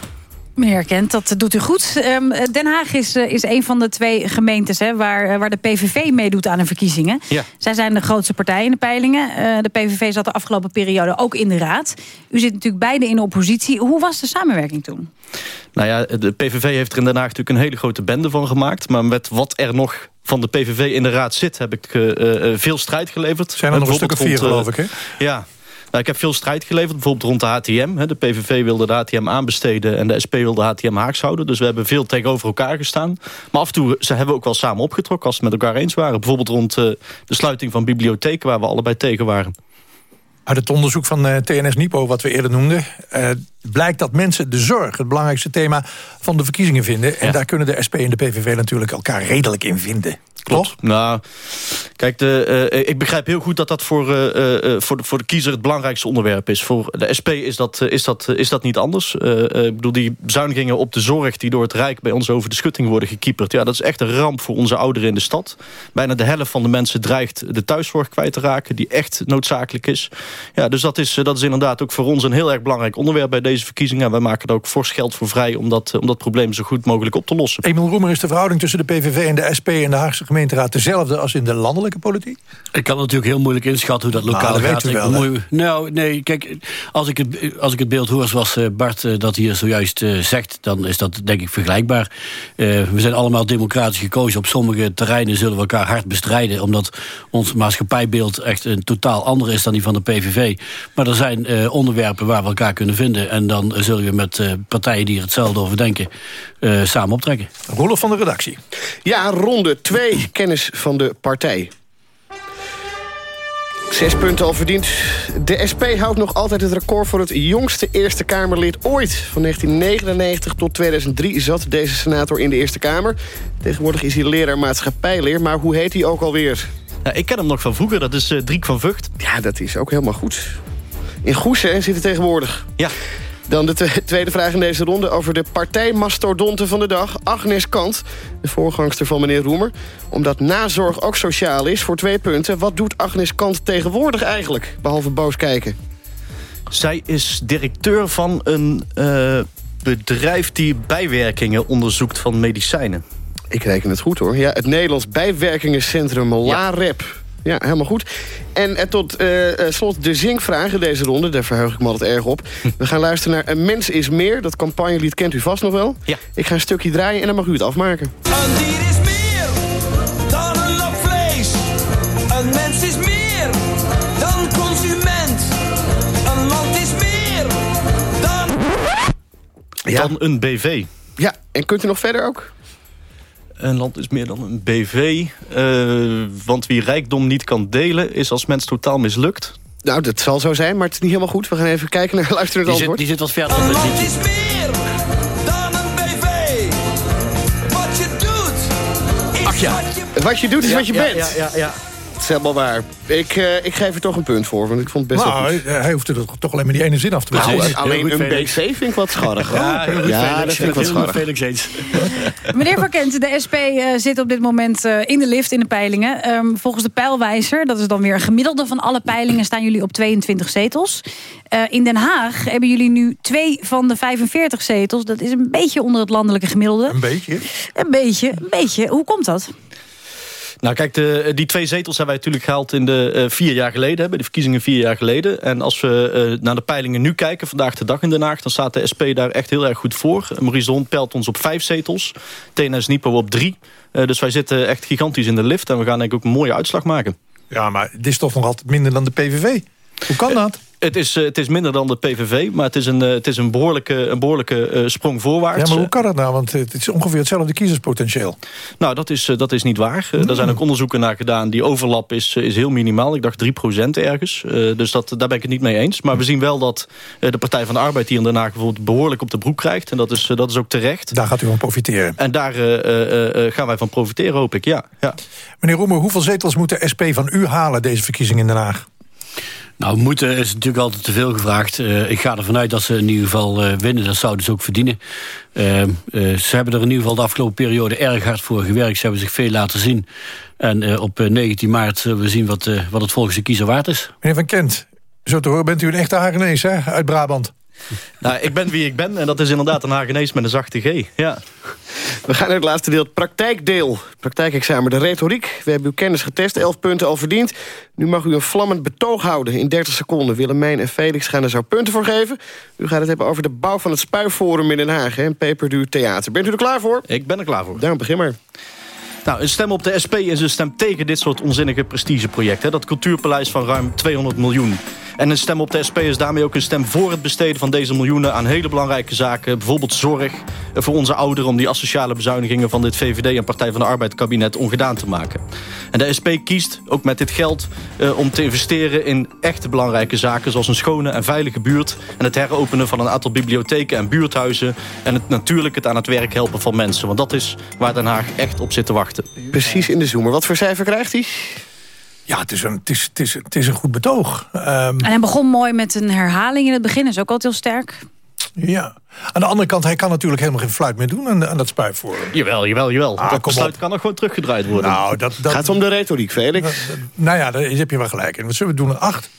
meneer Kent, dat doet u goed. Ehm, Den Haag is, eh, is een van de twee gemeentes hè, waar, eh, waar de PVV meedoet aan de verkiezingen. Ja. Zij zijn de grootste partij in de peilingen. Eh, de PVV zat de afgelopen periode ook in de raad. U zit natuurlijk beide in de oppositie. Hoe was de samenwerking toen? Nou ja, de PVV heeft er in Den Haag natuurlijk een hele grote bende van gemaakt. Maar met wat er nog van de PVV in de raad zit... heb ik eh, eh, veel strijd geleverd. Zijn er nog een stuk of vier, geloof ik, Ja. Nou, ik heb veel strijd geleverd, bijvoorbeeld rond de HTM. De PVV wilde de HTM aanbesteden en de SP wilde de HTM Haags houden. Dus we hebben veel tegenover elkaar gestaan. Maar af en toe ze hebben we ook wel samen opgetrokken als we het met elkaar eens waren. Bijvoorbeeld rond eh, de sluiting van bibliotheken waar we allebei tegen waren. Uit het onderzoek van eh, TNS-Nipo, wat we eerder noemden... eh, blijkt dat mensen de zorg het belangrijkste thema van de verkiezingen vinden. En daar kunnen de SP en de PVV natuurlijk elkaar redelijk in vinden. Klopt. Nou, kijk, de, eh, ik begrijp heel goed dat dat voor, eh, eh, voor, de, voor de kiezer het belangrijkste onderwerp is. Voor de SP is dat, eh, is dat, is dat niet anders. Eh, eh, ik bedoel, die bezuinigingen op de zorg die door het Rijk bij ons over de schutting worden gekieperd. Ja, dat is echt een ramp voor onze ouderen in de stad. Bijna de helft van de mensen dreigt de thuiszorg kwijt te raken, die echt noodzakelijk is. Ja, dus dat is, eh, dat is inderdaad ook voor ons een heel erg belangrijk onderwerp bij deze verkiezingen. En wij maken er ook fors geld voor vrij om dat, eh, om dat probleem zo goed mogelijk op te lossen. Emiel Roemer, is de verhouding tussen de PVV en de SP... en de Haagse gemeenteraad dezelfde als in de landelijke politiek? Ik kan natuurlijk heel moeilijk inschatten hoe dat Nou, lokaal dat gaat. wel, nou, nee, kijk, als ik het, als ik het beeld hoor zoals eh, Bart eh, dat hier zojuist zegt... dan is dat denk ik vergelijkbaar. Eh, we zijn allemaal democratisch gekozen. Op sommige terreinen zullen we elkaar hard bestrijden... omdat ons maatschappijbeeld echt een totaal ander is dan die van de PVV. Maar er zijn eh, onderwerpen waar we elkaar kunnen vinden... en dan eh, zullen we met eh, partijen die er hetzelfde over denken... eh, samen optrekken. Roelof van de redactie. Ja, ronde 2, kennis van de partij. Zes punten al verdiend. De SP houdt nog altijd het record voor het jongste Eerste Kamerlid ooit. Van 1999 tot 2003 zat deze senator in de Eerste Kamer. Tegenwoordig is hij leraar maatschappijleer, maar hoe heet hij ook alweer? Ja, ik ken hem nog van vroeger, dat is eh, Driek van Vught. Ja, dat is ook helemaal goed. In Goesen hè, zit hij tegenwoordig. Ja. Dan de twe- tweede vraag in deze ronde over de partijmastodonte van de dag. Agnes Kant, de voorgangster van meneer Roemer. Omdat nazorg ook sociaal is, voor twee punten. Wat doet Agnes Kant tegenwoordig eigenlijk? Behalve boos kijken. Zij is directeur van een eh, bedrijf die bijwerkingen onderzoekt van medicijnen. Ik reken het goed hoor. Ja, het Nederlands Bijwerkingencentrum LAREP. Ja, helemaal goed. En eh, tot eh, eh, slot de zingvraag in deze ronde. Daar verheug ik me altijd erg op. We gaan luisteren naar Een Mens is Meer. Dat campagnelied kent u vast nog wel. Ja. Ik ga een stukje draaien en dan mag u het afmaken. Een dier is meer dan een lap vlees. Een mens is meer dan consument. Een land is meer dan... Dan een BV. Ja, en kunt u nog verder ook? Een land is meer dan een BV. eh, want wie rijkdom niet kan delen, is als mens totaal mislukt. Nou, dat zal zo zijn, maar het is niet helemaal goed. We gaan even kijken naar luisteren naar het Die zit, die zit wat verder Een land is meer dan een BV. Wat je doet is Ach ja, wat je... wat je doet is Ja, wat je ja, bent. ja, ja, ja. Dat is helemaal waar. Ik, eh, ik geef er toch een punt voor, want ik vond het best wel Nou, goed. hij, hij hoeft er toch alleen maar die ene zin af te Nou, beginnen. alleen een Felix. BV vind ik wat schattig. Ja, dat vind ik wat Helemaal schattig. Felix eens. Meneer Van Kent, de SP eh, zit op dit moment eh, in de lift in de peilingen. Ehm, volgens de pijlwijzer, dat is dan weer een gemiddelde van alle peilingen... staan jullie op 22 zetels. Eh, in Den Haag hebben jullie nu twee van de 45 zetels. Dat is een beetje onder het landelijke gemiddelde. Een beetje. Een beetje, een beetje. Hoe komt dat? Nou kijk, de, die twee zetels hebben wij natuurlijk gehaald in de eh, vier jaar geleden. Hè, bij de verkiezingen vier jaar geleden. En als we eh, naar de peilingen nu kijken, vandaag de dag in Den Haag... dan staat de SP daar echt heel erg goed voor. Maurice Hond pelt ons op vijf zetels. TNS Nipo op drie. Eh, dus wij zitten echt gigantisch in de lift. En we gaan denk ik ook een mooie uitslag maken. Ja, maar dit is toch nog altijd minder dan de PVV? Hoe kan dat? Het is, eh, het is minder dan de PVV, maar het is een, eh, het is een behoorlijke, een behoorlijke eh, sprong voorwaarts. Ja, maar hoe kan dat nou? Want het is ongeveer hetzelfde kiezerspotentieel. Nou, dat is, dat is niet waar. Er zijn ook onderzoeken naar gedaan. Die overlap is, is heel minimaal. Ik dacht 3% ergens. Dus dat, daar ben ik het niet mee eens. Maar we zien wel dat de Partij van de Arbeid hier in Den Haag... bijvoorbeeld behoorlijk op de broek krijgt. En dat is, dat is ook terecht. Daar gaat u van profiteren. En daar gaan wij van profiteren, hoop ik. Ja, ja. Meneer Roemer, hoeveel zetels moet de SP van u halen deze verkiezing in Den Haag? Nou, moeten is natuurlijk altijd te veel gevraagd. Eh, ik ga ervan uit dat ze in ieder geval eh, winnen. Dat zouden ze ook verdienen. Eh, eh, ze hebben er in ieder geval de afgelopen periode erg hard voor gewerkt. Ze hebben zich veel laten zien. En eh, op eh, 19 maart zullen we zien wat, eh, wat het volgens de kiezer waard is. Meneer Van Kent, zo te horen bent u een echte Hagenees, hè? Uit Brabant. Nou, ik ben wie ik ben en dat is inderdaad een Hagenees met een zachte G. Ja. We gaan naar het laatste deel, het praktijkdeel. Praktijkexamen, de retoriek. We hebben uw kennis getest, 11 punten al verdiend. Nu mag u een vlammend betoog houden in 30 seconden. Willemijn en Felix gaan er zo punten voor geven. U gaat het hebben over de bouw van het Spuiforum in Den Haag. Een peperduur theater. Bent u er klaar voor? Ik ben er klaar voor. Daarom begin maar. Nou, een stem op de SP is een stem tegen dit soort onzinnige prestigeprojecten. Dat cultuurpaleis van ruim 200 miljoen. En een stem op de SP is daarmee ook een stem voor het besteden van deze miljoenen aan hele belangrijke zaken. Bijvoorbeeld zorg eh, voor onze ouderen om die asociale bezuinigingen van dit VVD en Partij van de Arbeid kabinet ongedaan te maken. En de SP kiest ook met dit geld eh, om te investeren in echte belangrijke zaken zoals een schone en veilige buurt en het heropenen van een aantal bibliotheken en buurthuizen en het natuurlijk het aan het werk helpen van mensen. Want dat is waar Den Haag echt op zit te wachten. Precies in de zoemer. Wat voor cijfer krijgt hij? Ja, het is een, het is, het is, het is een goed betoog. Ehm, En hij begon mooi met een herhaling in het begin. is ook altijd heel sterk. ja. Aan de andere kant, hij kan natuurlijk helemaal geen fluit meer doen aan, aan dat spuitforum. Jawel, jawel, jawel. Ah, dat kom besluit op. kan nog gewoon teruggedraaid worden. Nou, dat, dat, Gaat om de retoriek, Felix. nou ja, daar heb je wel gelijk in. Wat zullen we doen? Een acht?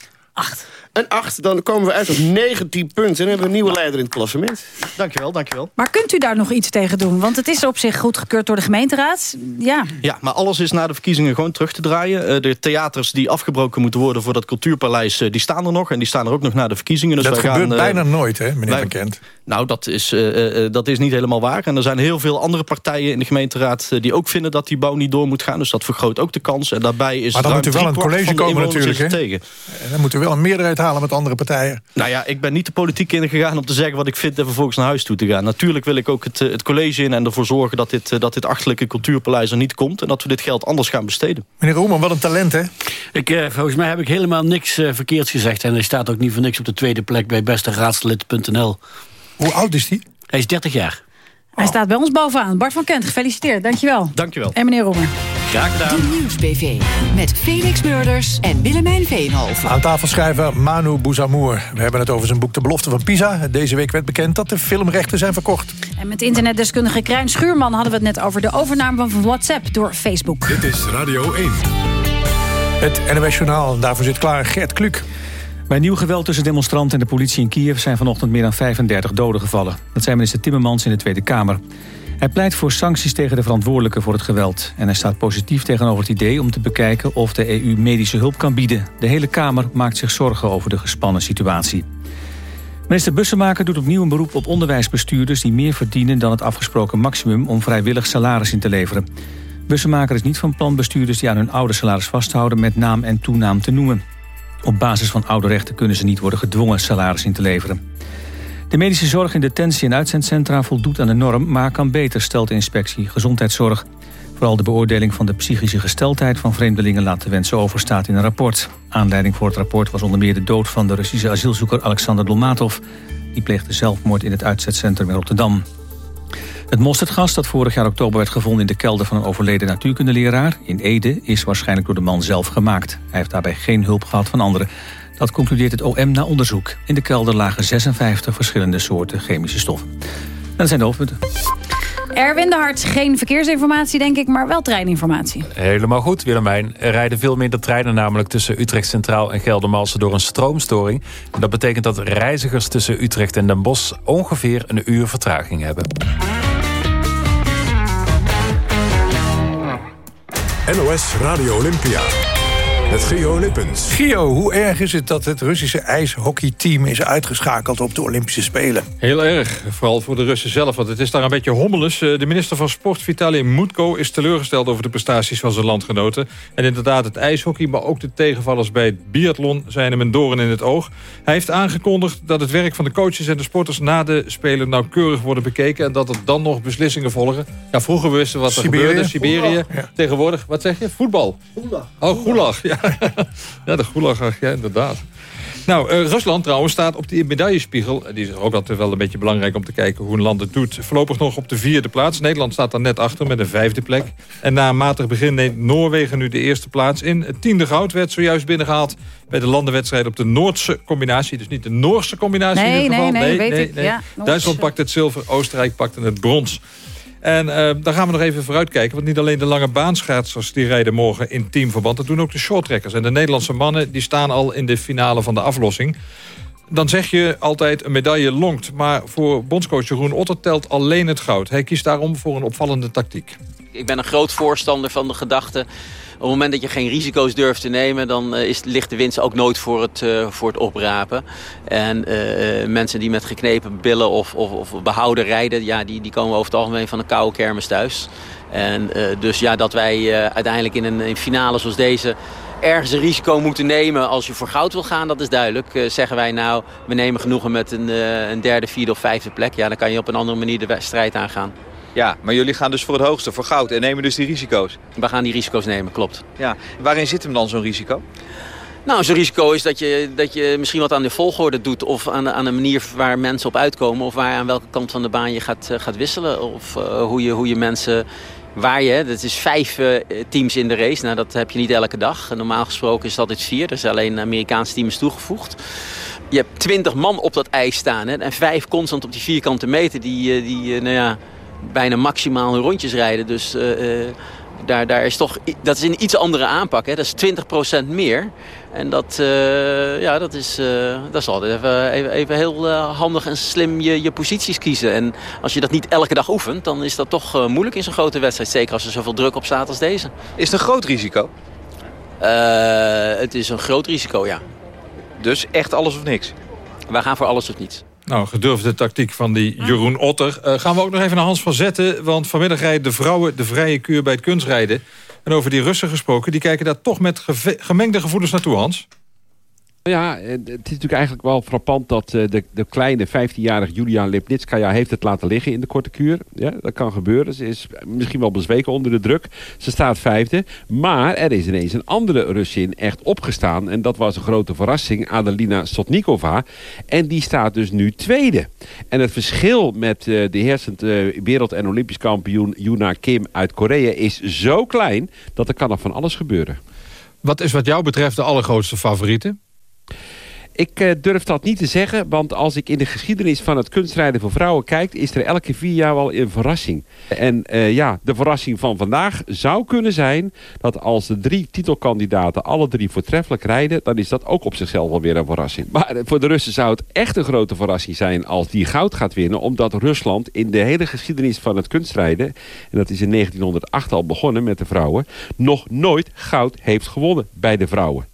Een 8, dan komen we uit op 19 punten. En hebben we een nieuwe leider in het klassement. Dankjewel, dankjewel. Maar kunt u daar nog iets tegen doen? Want het is op zich goedgekeurd door de gemeenteraad. Ja, Ja, maar alles is na de verkiezingen gewoon terug te draaien. Eh, de theaters die afgebroken moeten worden voor dat cultuurpaleis... eh, die staan er nog en die staan er ook nog na de verkiezingen. Dus dat wij gebeurt gaan, eh, bijna nooit, hè, meneer wij- Van Kent. Nou, dat is, eh, eh, dat is niet helemaal waar. En er zijn heel veel andere partijen in de gemeenteraad... die ook vinden dat die bouw niet door moet gaan. Dus dat vergroot ook de kans. En daarbij is Maar dan moet u wel een college komen natuurlijk, tegen. En dan moeten we wel een meerderheid halen met andere partijen. Nou ja, ik ben niet de politiek ingegaan om te zeggen wat ik vind... en vervolgens naar huis toe te gaan. Natuurlijk wil ik ook het, eh, het college in en ervoor zorgen... Dat dit, eh, dat dit achterlijke cultuurpaleis er niet komt... en dat we dit geld anders gaan besteden. Meneer Roeman, wat een talent, hè? Ik, eh, volgens mij heb ik helemaal niks eh, verkeerds gezegd. En hij staat ook niet voor niks op de tweede plek bij besteraadslid.nl. Hoe oud is die? Hij is 30 jaar. Hij staat bij ons bovenaan. Bart van Kent, gefeliciteerd. Dankjewel. Dankjewel. En meneer Roemer. Graag gedaan. De Nieuwsbv. Met Felix Murders en Willemijn Veenhoven. Aan tafel schrijver Manu Bouzamour. We hebben het over zijn boek De Belofte van Pisa. Deze week werd bekend dat de filmrechten zijn verkocht. En met internetdeskundige Krijn Schuurman hadden we het net over de overname van WhatsApp door Facebook. Dit is Radio 1. Het NOS Journaal, en daarvoor zit klaar Gert Kluk. Bij nieuw geweld tussen demonstranten en de politie in Kiev... zijn vanochtend meer dan 35 doden gevallen. Dat zei minister Timmermans in de Tweede Kamer. Hij pleit voor sancties tegen de verantwoordelijken voor het geweld. En hij staat positief tegenover het idee om te bekijken... of de EU medische hulp kan bieden. De hele Kamer maakt zich zorgen over de gespannen situatie. Minister Bussemaker doet opnieuw een beroep op onderwijsbestuurders... die meer verdienen dan het afgesproken maximum... om vrijwillig salaris in te leveren. Bussemaker is niet van plan bestuurders die aan hun oude salaris vasthouden... met naam en toenaam te noemen. Op basis van oude rechten kunnen ze niet worden gedwongen salaris in te leveren. De medische zorg in detentie- en uitzendcentra voldoet aan de norm... maar kan beter, stelt de inspectie Gezondheidszorg. Vooral de beoordeling van de psychische gesteldheid van vreemdelingen... laat de wensen over, staat in een rapport. Aanleiding voor het rapport was onder meer de dood van de Russische asielzoeker Alexander Dolmatov. Die pleegde zelfmoord in het uitzetcentrum in Rotterdam. Het mosterdgas dat vorig jaar oktober werd gevonden in de kelder van een overleden natuurkundeleraar in Ede is waarschijnlijk door de man zelf gemaakt. Hij heeft daarbij geen hulp gehad van anderen. Dat concludeert het OM na onderzoek. In de kelder lagen 56 verschillende soorten chemische stoffen. En dat zijn de hoofdpunten. Erwin de Hart, geen verkeersinformatie denk ik, maar wel treininformatie. Helemaal goed, Willemijn. Er rijden veel minder treinen namelijk tussen Utrecht Centraal en Geldermalsen door een stroomstoring. En dat betekent dat reizigers tussen Utrecht en Den Bosch ongeveer een uur vertraging hebben. NOS Radio Olympia. Met Gio Lippens. Gio, hoe erg is het dat het Russische ijshockeyteam is uitgeschakeld op de Olympische Spelen? Heel erg, vooral voor de Russen zelf, want het is daar een beetje hommeles. Eh, De minister van Sport, Vitaly Mutko, is teleurgesteld over de prestaties van zijn landgenoten. En inderdaad, het ijshockey, maar ook de tegenvallers bij het biathlon zijn hem een doorn in het oog. Hij heeft aangekondigd dat het werk van de coaches en de sporters na de Spelen nauwkeurig worden bekeken en dat er dan nog beslissingen volgen. Ja, vroeger wisten we wat er Siberië? gebeurde, Siberië. Ja. Tegenwoordig, wat zeg je? Voetbal. Oh, Gulag. Ja, ja de Gulag, ja, inderdaad. Nou, eh, Rusland trouwens staat op die medaillespiegel. Die is ook altijd wel een beetje belangrijk om te kijken hoe een land het doet. Voorlopig nog op de vierde plaats. Nederland staat daar net achter met een vijfde plek. En na een matig begin neemt Noorwegen nu de eerste plaats in. Het tiende goud werd zojuist binnengehaald bij de landenwedstrijd op de Noordse combinatie. Dus niet de Noorse combinatie Nee, in ieder geval. nee, nee, weet ik. Ja. Duitsland pakt het zilver, Oostenrijk pakte het brons. En eh, daar gaan we nog even vooruit kijken. Want niet alleen de lange baanschaatsers die rijden morgen in teamverband. Dat doen ook de shorttrekkers. En de Nederlandse mannen die staan al in de finale van de aflossing. Dan zeg je altijd een medaille longt. Maar voor bondscoach Jeroen Otter telt alleen het goud. Hij kiest daarom voor een opvallende tactiek. Ik ben een groot voorstander van de gedachte... op het moment dat je geen risico's durft te nemen... dan eh, is, ligt de winst ook nooit voor het, eh, voor het oprapen. En eh, mensen die met geknepen billen of, of, of behouden rijden... Ja, die, die komen over het algemeen van een koude kermis thuis. En dus ja, dat wij uiteindelijk in een in finale zoals deze ergens een risico moeten nemen als je voor goud wil gaan, dat is duidelijk. Zeggen wij nou, we nemen genoegen met een, een derde, vierde of vijfde plek. Ja, dan kan je op een andere manier de we- strijd aangaan. Ja, maar jullie gaan dus voor het hoogste, voor goud en nemen dus die risico's. We gaan die risico's nemen, klopt. Ja, waarin zit hem dan zo'n risico? Nou, zo'n risico is dat je, dat je misschien wat aan de volgorde doet... of aan de, aan de manier waar mensen op uitkomen... of waar aan welke kant van de baan je gaat, eh, gaat wisselen. Of eh, hoe, je, hoe je mensen... Waar je, dat is vijf eh, teams in de race. Nou, dat heb je niet elke dag. Normaal gesproken is dat altijd vier. Er is alleen een Amerikaans team is toegevoegd. Je hebt twintig man op dat ijs staan. Hè, en vijf constant op die vierkante meter... die, die nou ja, bijna maximaal hun rondjes rijden. Dus eh, eh, daar, daar is toch, dat is een iets andere aanpak. Hè? Dat is 20% meer. En dat, eh, ja, dat, is, dat is altijd even, even, even heel handig en slim je, je posities kiezen. En als je dat niet elke dag oefent, dan is dat toch moeilijk in zo'n grote wedstrijd. Zeker als er zoveel druk op staat als deze. Is het een groot risico? Het is een groot risico, ja. Dus echt alles of niks? Wij gaan voor alles of niets. Nou, gedurfde tactiek van die Jeroen Otter. Eh, gaan we ook nog even naar Hans van Zetten. Want vanmiddag rijden de vrouwen de vrije kuur bij het kunstrijden. En over die Russen gesproken, die kijken daar toch met gemengde gevoelens naartoe, Hans. Ja, eh, het is natuurlijk eigenlijk wel frappant dat eh, de, de kleine 15-jarige Julia Lipnitskaya heeft het laten liggen in de korte kuur. Ja, dat kan gebeuren. Ze is misschien wel bezweken onder de druk. Ze staat vijfde. Maar er is ineens een andere Russin echt opgestaan. En dat was een grote verrassing, Adelina Sotnikova. En die staat dus nu tweede. En het verschil met eh, de heersend wereld- en olympisch kampioen Yuna Kim uit Korea is zo klein dat er kan nog van alles gebeuren. Wat is wat jou betreft de allergrootste favoriete? Ik eh, durf dat niet te zeggen, want als ik in de geschiedenis van het kunstrijden voor vrouwen kijk, is er elke vier jaar wel een verrassing. En eh, ja, de verrassing van vandaag zou kunnen zijn dat als de drie titelkandidaten alle drie voortreffelijk rijden, dan is dat ook op zichzelf alweer een verrassing. Maar eh, voor de Russen zou het echt een grote verrassing zijn als die goud gaat winnen, omdat Rusland in de hele geschiedenis van het kunstrijden, en dat is in 1908 al begonnen met de vrouwen, nog nooit goud heeft gewonnen bij de vrouwen.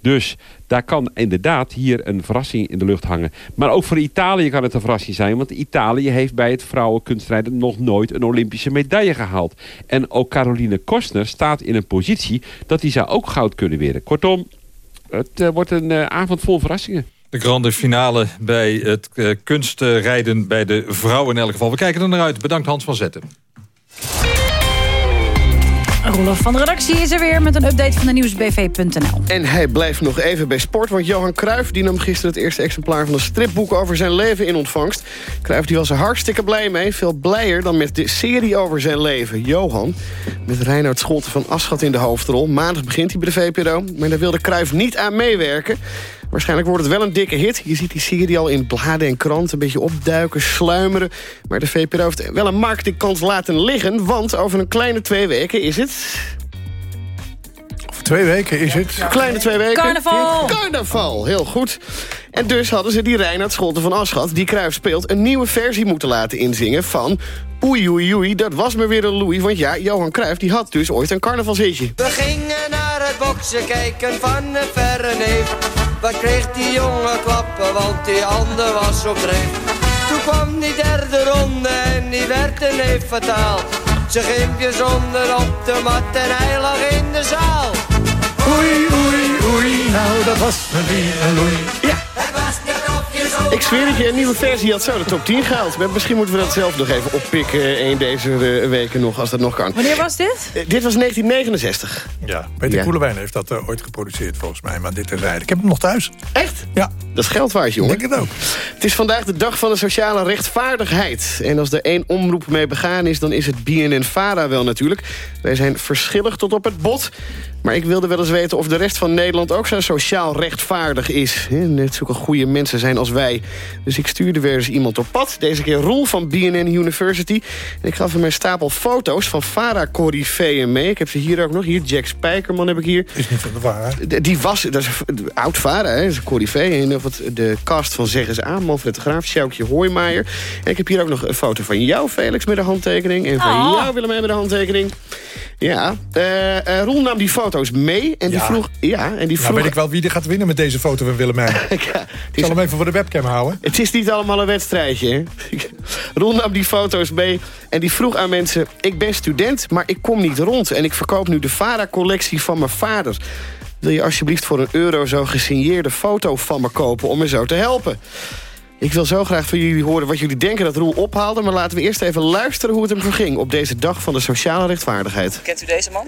Dus daar kan inderdaad hier een verrassing in de lucht hangen. Maar ook voor Italië kan het een verrassing zijn. Want Italië heeft bij het vrouwenkunstrijden nog nooit een Olympische medaille gehaald. En ook Caroline Kostner staat in een positie dat hij zou ook goud kunnen winnen. Kortom, het eh, wordt een eh, avond vol verrassingen. De grande finale bij het eh, kunstrijden bij de vrouwen in elk geval. We kijken er naar uit. Bedankt Hans van Zetten. Roelof van de redactie is er weer met een update van de nieuwsbv.nl. En hij blijft nog even bij sport, want Johan Cruijff... die nam gisteren het eerste exemplaar van een stripboek over zijn leven in ontvangst. Cruijff die was er hartstikke blij mee. Veel blijer dan met de serie over zijn leven. Johan, met Reinhard Scholten van Aschat in de hoofdrol. Maandag begint hij bij de VPRO, maar daar wilde Cruijff niet aan meewerken. Waarschijnlijk wordt het wel een dikke hit. Je ziet die serie al in bladen en kranten een beetje opduiken, sluimeren. Maar de VPRO heeft wel een marketingkans laten liggen... want over een kleine twee weken is het... Over twee weken is het... Kleine twee weken. Carnaval! Carnaval, heel goed. En dus hadden ze die Reinhard Scholten van Aschat... die Cruijff speelt, een nieuwe versie moeten laten inzingen van... Oei, oei, oei, dat was me weer een Louis. Want ja, Johan Cruijff die had dus ooit een carnavalshitje. We gingen naar het boksen kijken van een verre neef. Wat kreeg die jongen klappen, want die ander was op dreef. Toen kwam die derde ronde en die werd een neef fataal. Zijn gimpjes onder op de mat en hij lag in de zaal. Oei, oei, oei, nou dat was een Louis. Ja. Het was zo Ik zweer dat je een nieuwe versie had zo de top 10 gehaald. Maar Misschien moeten we dat zelf nog even oppikken een deze eh, weken nog, als dat nog kan. Wanneer was dit? Eh, dit was 1969. Ja, Peter Ja. Koelewijn heeft dat eh, ooit geproduceerd volgens mij. Maar dit terzijde. Ik heb hem nog thuis. Echt? Ja. Dat is geld waard, jongen. Denk het ook. Het is vandaag de dag van de sociale rechtvaardigheid. En als er één omroep mee begaan is, dan is het BNN-VARA wel natuurlijk. Wij zijn verschillig tot op het bot. Maar ik wilde wel eens weten of de rest van Nederland ook zo sociaal rechtvaardig is. Hè, Net zulke goede mensen zijn als wij. Dus ik stuurde weer eens iemand op pad. Deze keer Roel van BNN University. En ik gaf hem een stapel foto's van VARA-corifeeën mee. Ik heb ze hier ook nog. Hier, Jack Spijkerman heb ik hier. Is niet van de VARA. D- Die was, dat is oud VARA, hè, dat is een corifee. En de cast van Zeg eens aan, Manfred de Graaf, Sjoukje Hoijmaier. En ik heb hier ook nog een foto van jou, Felix, met een handtekening. En van Oh. jou, Willemijn, met een handtekening. Ja, eh, eh, Roel nam die foto's mee en die Ja. vroeg... Ja, en die Nou vroeg... weet ik wel wie er gaat winnen met deze foto van Willemijn. ik zal hem even voor de webcam houden. Het is niet allemaal een wedstrijdje. hè? Roel nam die foto's mee en die vroeg aan mensen... ik ben student, maar ik kom niet rond... en ik verkoop nu de VARA-collectie van mijn vader. Wil je alsjeblieft voor een euro zo'n gesigneerde foto van me kopen... om me zo te helpen? Ik wil zo graag van jullie horen wat jullie denken dat Roel ophaalde... maar laten we eerst even luisteren hoe het hem verging... op deze dag van de sociale rechtvaardigheid. Kent u deze man?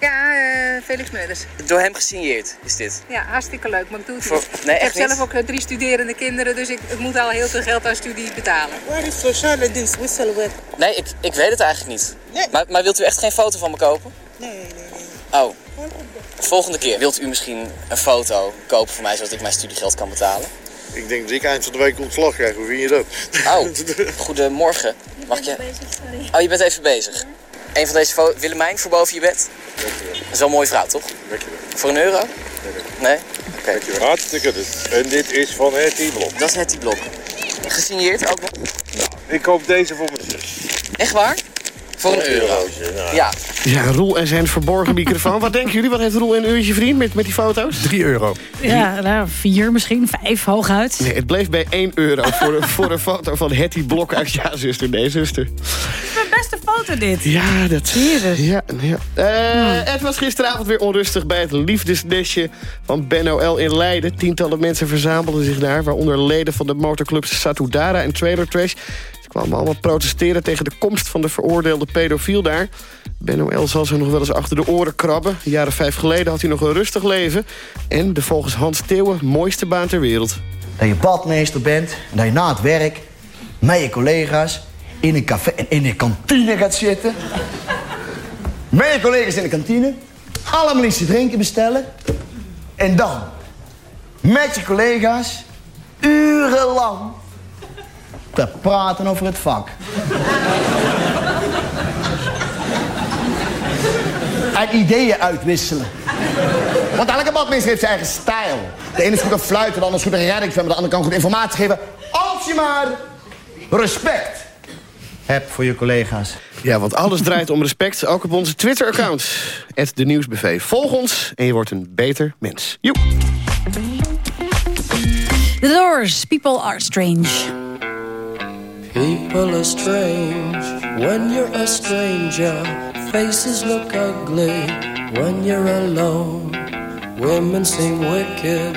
Ja, eh, Felix Meurders. Door hem gesigneerd is dit. Ja, hartstikke leuk, maar ik doe het Voor- niet. nee, ik heb niet? zelf ook eh, drie studerende kinderen, dus ik, ik moet al heel veel geld aan studie betalen. Waar is sociale dienst wisselwerk? Nee, ik, ik weet het eigenlijk niet. Maar, maar wilt u echt geen foto van me kopen? Nee, nee, nee. Oh. Volgende keer wilt u misschien een foto kopen voor mij... zodat ik mijn studiegeld kan betalen? Ik denk dat ik eind van de week ontslag krijg. Hoe vind je dat? Oh, goedemorgen. Mag je... Oh, je bent even bezig. Een van deze foto's... Willemijn, voor boven je bed? Dat is wel een mooie vrouw, toch? Voor een euro? Nee? Oké. Hartstikke goed. En dit is van Hetty Blok. Dat is Hetty Blok. Gesigneerd ook nog? Ik koop deze voor mijn zus. Echt waar? Voor een euro. nou. Ja. Ja, Roel en zijn verborgen microfoon. Wat denken jullie? Wat heeft Roel een uurtje vriend met, met die foto's? 3 euro. Ja, nou, vier misschien, vijf hooguit. Nee, het bleef bij 1 euro voor, een- voor een foto van Hetty Blok uit Ja, zuster, nee, zuster. Dit. Ja, dat... Jezus. Ja, ja. Eh, Het was gisteravond weer onrustig bij het liefdesnestje van Ben L in Leiden. Tientallen mensen verzamelden zich daar, waaronder leden van de motorclubs Satudara en Trailer Trash. Ze kwamen allemaal protesteren tegen de komst van de veroordeelde pedofiel daar. Ben L zal zich nog wel eens achter de oren krabben. Jaren vijf geleden had hij nog een rustig leven. En de volgens Hans Theeuwen mooiste baan ter wereld. Dat je badmeester bent en dat je na het werk met je collega's in een café en in een kantine gaat zitten. Je collega's in de kantine. Allemaal iets te drinken bestellen. En dan met je collega's urenlang te praten over het vak. En ideeën uitwisselen. Want elke badmeester heeft zijn eigen stijl. De ene is goed aan fluiten, de ander is goed aan reddingszwemmen... de ander kan goed informatie geven. Als je maar respect hebt voor je collega's. Ja, want alles draait om respect. Ook op onze Twitter-account. de Nieuwsbv. Volg ons en je wordt een beter mens. Joep. The Doors, People Are Strange. People are strange when you're a stranger. Faces look ugly when you're alone. Women seem wicked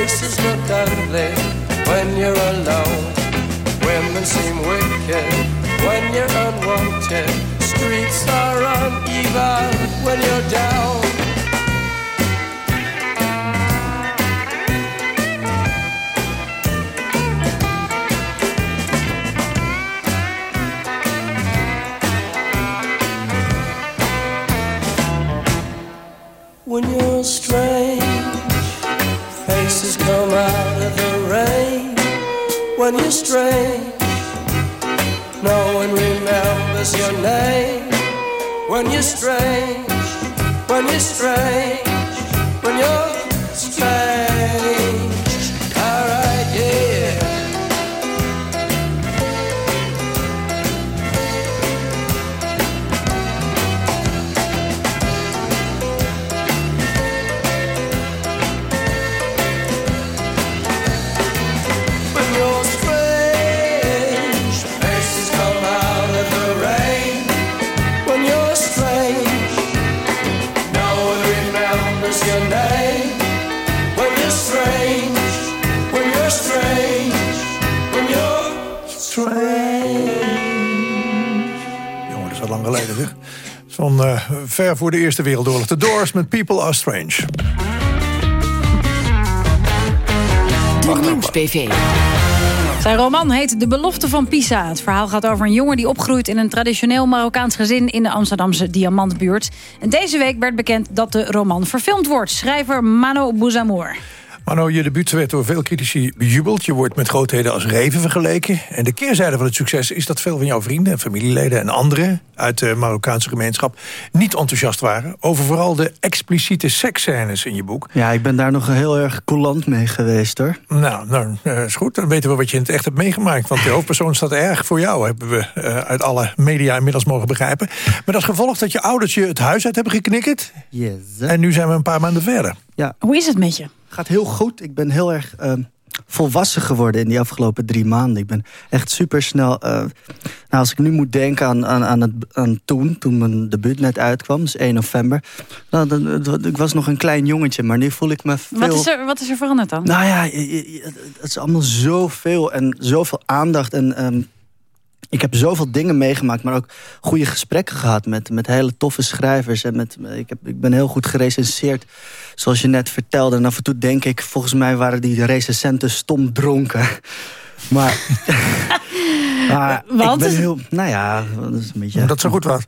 Faces look ugly when you're alone. Women seem wicked when you're unwanted. Streets are uneven when you're down. When you're strange. No one remembers your name when you're strange. When you're strange. When you're Van uh, ver voor de Eerste Wereldoorlog. The Doors met People Are Strange. De Nieuws-PV. Zijn roman heet De Belofte van Pisa. Het verhaal gaat over een jongen die opgroeit in een traditioneel Marokkaans gezin in de Amsterdamse Diamantbuurt. En deze week werd bekend dat de roman verfilmd wordt. Schrijver Mano Bouzamour. Mano, je debuut werd door veel critici bejubeld. Je wordt met grootheden als Reven vergeleken. En de keerzijde van het succes is dat veel van jouw vrienden... familieleden en anderen uit de Marokkaanse gemeenschap... niet enthousiast waren over vooral de expliciete seksscènes in je boek. Ja, ik ben daar nog heel erg coulant mee geweest, hoor. Nou, nou uh, is goed. Dan weten we wat je in het echt hebt meegemaakt. Want de hoofdpersoon staat erg voor jou, hebben we uh, uit alle media inmiddels mogen begrijpen. Met als gevolg dat je ouders je het huis uit hebben geknikkerd. Yes. En nu zijn we een paar maanden verder. Ja. Hoe is het met je? Gaat heel goed. Ik ben heel erg uh, volwassen geworden in die afgelopen drie maanden. Ik ben echt super snel. Uh, nou, als ik nu moet denken aan, aan, aan, het, aan toen, toen mijn debuut net uitkwam, dus 1 november. Nou, dan, dan, ik was nog een klein jongetje, maar nu voel ik me veel... Wat is er, wat is er veranderd dan? Nou ja, het is allemaal zoveel en zoveel aandacht en... Um, ik heb zoveel dingen meegemaakt, maar ook goede gesprekken gehad met, met hele toffe schrijvers. En met, ik, heb, ik ben heel goed gerecenseerd, zoals je net vertelde. En af en toe denk ik, volgens mij waren die recensenten stom dronken. Maar, maar Want? ik ben heel... Nou ja, dat is een beetje... Dat zo goed was.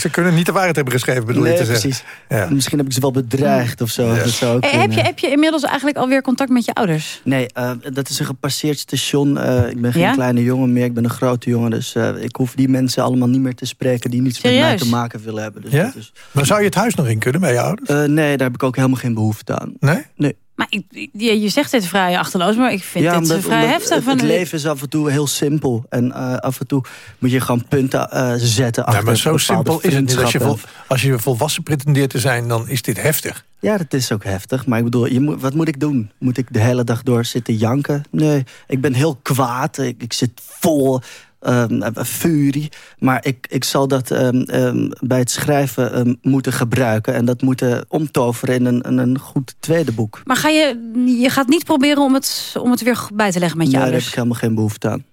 Ze kunnen niet de waarheid hebben geschreven, bedoel nee, je te precies. zeggen. Ja. Misschien heb ik ze wel bedreigd of zo. Ja. Dat zou ook Hey, heb, je, heb je inmiddels eigenlijk alweer contact met je ouders? Nee, uh, dat is een gepasseerd station. Uh, ik ben geen Ja? kleine jongen meer, ik ben een grote jongen. Dus uh, ik hoef die mensen allemaal niet meer te spreken... die niets met mij te maken willen hebben. Dus Ja? dat is, Maar zou je het huis nog in kunnen bij je ouders? Uh, nee, daar heb ik ook helemaal geen behoefte aan. Nee? Nee. Maar ik, je, je zegt dit vrij achterloos, maar ik vind dit omdat- vrij omdat heftig. Het, van het leven is af en toe heel simpel. En uh, af en toe moet je gewoon punten uh, zetten. Ja, maar zo simpel is het niet. Als je, vol, als je volwassen pretendeert te zijn, dan is dit heftig. Ja, dat is ook heftig. Maar ik bedoel, je moet, wat moet ik doen? Moet ik de hele dag door zitten janken? Nee, ik ben heel kwaad. Ik, ik zit vol um, furie. Maar ik, ik zal dat um, um, bij het schrijven moeten gebruiken. En dat moeten omtoveren in een, in een goed tweede boek. Maar ga je, je gaat niet proberen om het, om het weer bij te leggen met je nee, daar ouders? heb ik helemaal geen behoefte aan.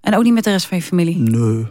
En ook niet met de rest van je familie? Nee.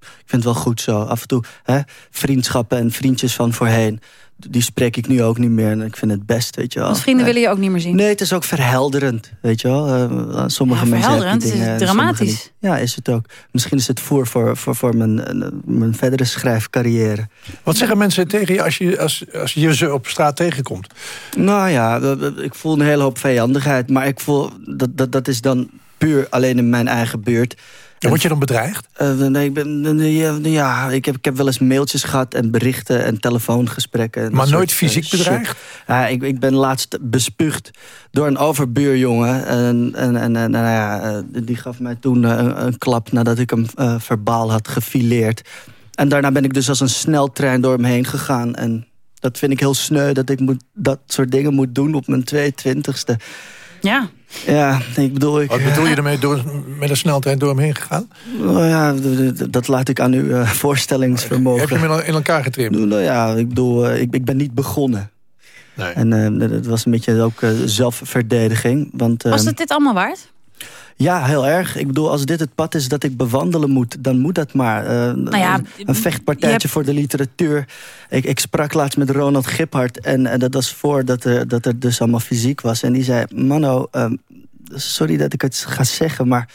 Ik vind het wel goed zo. Af en toe hè, vriendschappen en vriendjes van voorheen... die spreek ik nu ook niet meer. En ik vind het best, weet je wel. Want vrienden willen je ook niet meer zien? Nee, het is ook verhelderend, weet je wel. Uh, sommige Ja, mensen hebben die is dramatisch. Ja, is het ook. Misschien is het voor, voor, voor, voor mijn, eh, mijn verdere schrijfcarrière. Wat zeggen mensen tegen je als je, als, als je ze op straat tegenkomt? Nou ja, eh, eh, ik voel een hele hoop vijandigheid. Maar ik voel, dat, dat, dat is dan puur alleen in mijn eigen buurt. En word je dan bedreigd? Uh, nee, ik ben, ja, ja ik, heb, ik heb wel eens mailtjes gehad en berichten en telefoongesprekken. En Maar nooit uh, fysiek shit. bedreigd? Ja, ik, ik ben laatst bespuugd door een overbuurjongen. En, en, en, en nou ja, uh, die gaf mij toen uh, een, een klap nadat ik hem uh, verbaal had gefileerd. En daarna ben ik dus als een sneltrein door hem heen gegaan. En dat vind ik heel sneu dat ik moet, dat soort dingen moet doen op mijn 22e. Ja. Ja, ik bedoel... Ik, Wat bedoel je ermee door, met een sneltrein door hem heen gegaan? Nou ja, dat laat ik aan uw uh, voorstellingsvermogen. Heb je hem in elkaar getrimd? Nou ja, ik bedoel, uh, ik, ik ben niet begonnen. Nee. En uh, het was een beetje ook uh, zelfverdediging. Want, was het dit allemaal waard? Ja, heel erg. Ik bedoel, als dit het pad is dat ik bewandelen moet... dan moet dat maar. Uh, nou ja, een, een vechtpartijtje hebt... voor de literatuur. Ik, ik sprak laatst met Ronald Giphart... en, en dat was voordat er, dat er dus allemaal fysiek was. En die zei, Mano, um, sorry dat ik het ga zeggen... maar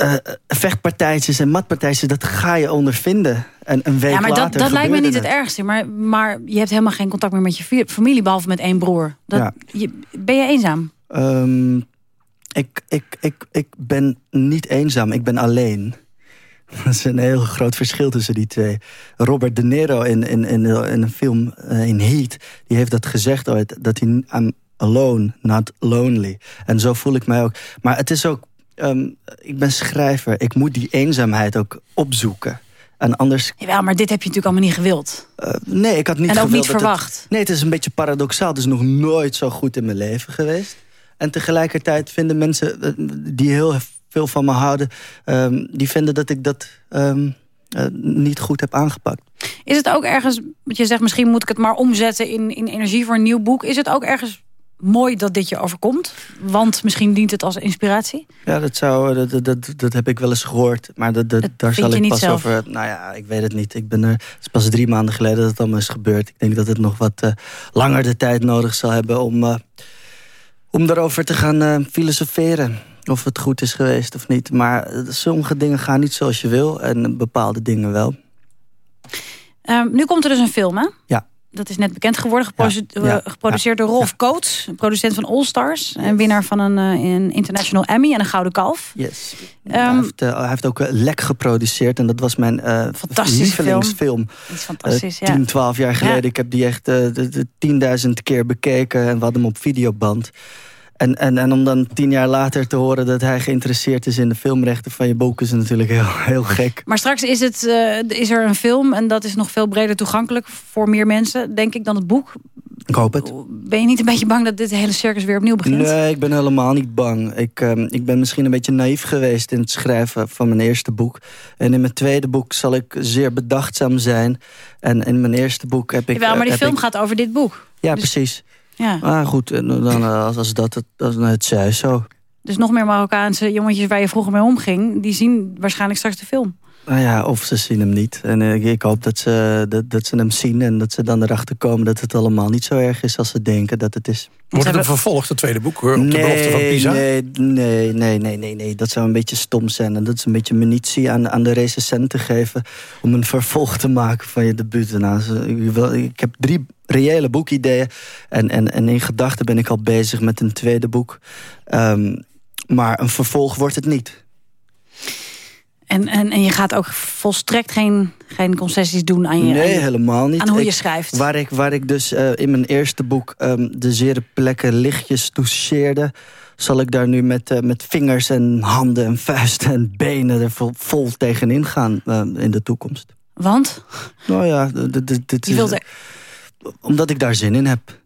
uh, vechtpartijtjes en matpartijtjes, dat ga je ondervinden. En een week ja, maar later dat, dat lijkt me niet het. het ergste. Maar, maar je hebt helemaal geen contact meer met je familie... behalve met één broer. Dat, ja. je, ben je eenzaam? Um, ik, ik, ik, ik ben niet eenzaam, ik ben alleen. Dat is een heel groot verschil tussen die twee. Robert De Niro in, in, in, in een film uh, in Heat... die heeft dat gezegd ooit, dat hij... I'm alone, not lonely. En zo voel ik mij ook. Maar het is ook... Um, ik ben schrijver, ik moet die eenzaamheid ook opzoeken. En anders... Jawel, maar dit heb je natuurlijk allemaal niet gewild. Uh, nee, ik had niet En ook niet verwacht. Het, nee, het is een beetje paradoxaal. Het is nog nooit zo goed in mijn leven geweest. En tegelijkertijd vinden mensen uh, die heel veel van me houden... Um, die vinden dat ik dat um, uh, niet goed heb aangepakt. Is het ook ergens, wat je zegt, misschien moet ik het maar omzetten in, in energie voor een nieuw boek. Is het ook ergens mooi dat dit je overkomt. Want misschien dient het als inspiratie. Ja, dat, zou, dat, dat, dat, dat heb ik wel eens gehoord. Maar dat, dat, daar zal ik pas zelf? over... Nou ja, ik weet het niet. Ik ben er, het is pas drie maanden geleden dat het allemaal is gebeurd. Ik denk dat het nog wat eh, langer de tijd nodig zal hebben... om, eh, om daarover te gaan eh, filosoferen. Of het goed is geweest of niet. Maar eh, sommige dingen gaan niet zoals je wil. En bepaalde dingen wel. Ehm, nu komt er dus een film, hè? Ja. Dat is net bekend geworden. geprodu- Ja, ja, eh, geproduceerd door Rolf Coates. Producent van All Stars. En winnaar van een, eh, een International Emmy en een Gouden Kalf. Yes. Ehm, hij, heeft, eh, hij heeft ook Lek geproduceerd. En dat was mijn Fantastische lievelingsfilm. Dat is fantastisch, ja. 10, 12 jaar geleden. Ik heb die echt 10.000 keer bekeken. En we hadden hem op videoband. En, en, en om dan tien jaar later te horen dat hij geïnteresseerd is in de filmrechten van je boek... is natuurlijk heel, heel gek. Maar straks is, het, eh, is er een film en dat is nog veel breder toegankelijk voor meer mensen, denk ik, dan het boek. Ik hoop het. Ben je niet een beetje bang dat dit hele circus weer opnieuw begint? Nee, ik ben helemaal niet bang. Ik, ehm, ik ben misschien een beetje naïef geweest in het schrijven van mijn eerste boek. En in mijn tweede boek zal ik zeer bedachtzaam zijn. En in mijn eerste boek heb ik... Jawel, maar eh, die heb film ik- gaat over dit boek. Ja, Dus- precies. Ja. Maar goed, en dan, eh, als, als dat het, als, nou, het zij zo. Dus nog meer Marokkaanse jongetjes waar je vroeger mee omging... die zien waarschijnlijk straks de film. Nou ja, of ze zien hem niet. En eh, ik hoop dat ze, dat, dat ze hem zien en dat ze dan erachter komen... dat het allemaal niet zo erg is als ze denken dat het is. Wordt het een vervolg, het tweede boek, hoor, op de belofte van Pisa? Nee, nee, nee, nee, nee, nee. Dat zou een beetje stom zijn. En dat is een beetje munitie aan, aan de recensenten geven... om een vervolg te maken van je debuut. Nou, ze- ik, wil- ik heb drie reële boekideeën. En, en, en in gedachten ben ik al bezig met een tweede boek. Ehm, maar een vervolg wordt het niet. En, en, en je gaat ook volstrekt geen, geen concessies doen aan je... Nee, helemaal niet. Aan hoe je schrijft. Waar ik, waar ik dus eh, in mijn eerste boek ehm, de zere plekken lichtjes toucheerde... zal ik daar nu met, eh, met vingers en handen en vuisten en benen... er vol, vol tegenin gaan eh, in de toekomst. Want? Nou ja, dit Je is- omdat ik daar zin in heb.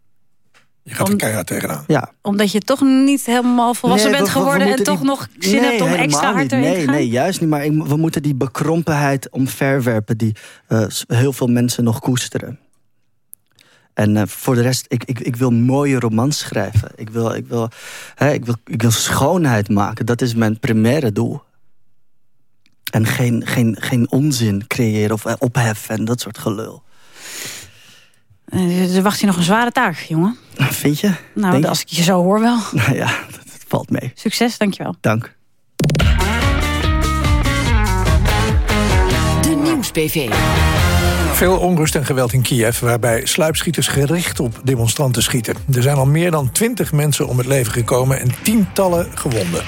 Je gaat er keihard tegenaan. Ja. Omdat je toch niet helemaal volwassen Nee, bent we- we- we geworden... en toch die- nog zin Nee, hebt om extra hard erin nee, te gaan? Nee, juist niet. Maar ik- we moeten die bekrompenheid omverwerpen... die eh, heel veel mensen nog koesteren. En eh, voor de rest, ik, ik, ik wil mooie romans schrijven. Ik wil, ik, wil, hè, ik, wil, ik wil schoonheid maken. Dat is mijn primaire doel. En geen, geen, geen onzin creëren of eh, opheffen en dat soort gelul. Eh, Er wacht je nog een zware taak, jongen. Vind je? Nou, Denk als ik je zo hoor wel. Nou ja, dat valt mee. Succes, dankjewel. Dank. De Nieuws-PV. Veel onrust en geweld in Kiev, waarbij sluipschieters gericht op demonstranten schieten. Er zijn al meer dan twintig mensen om het leven gekomen en tientallen gewonden.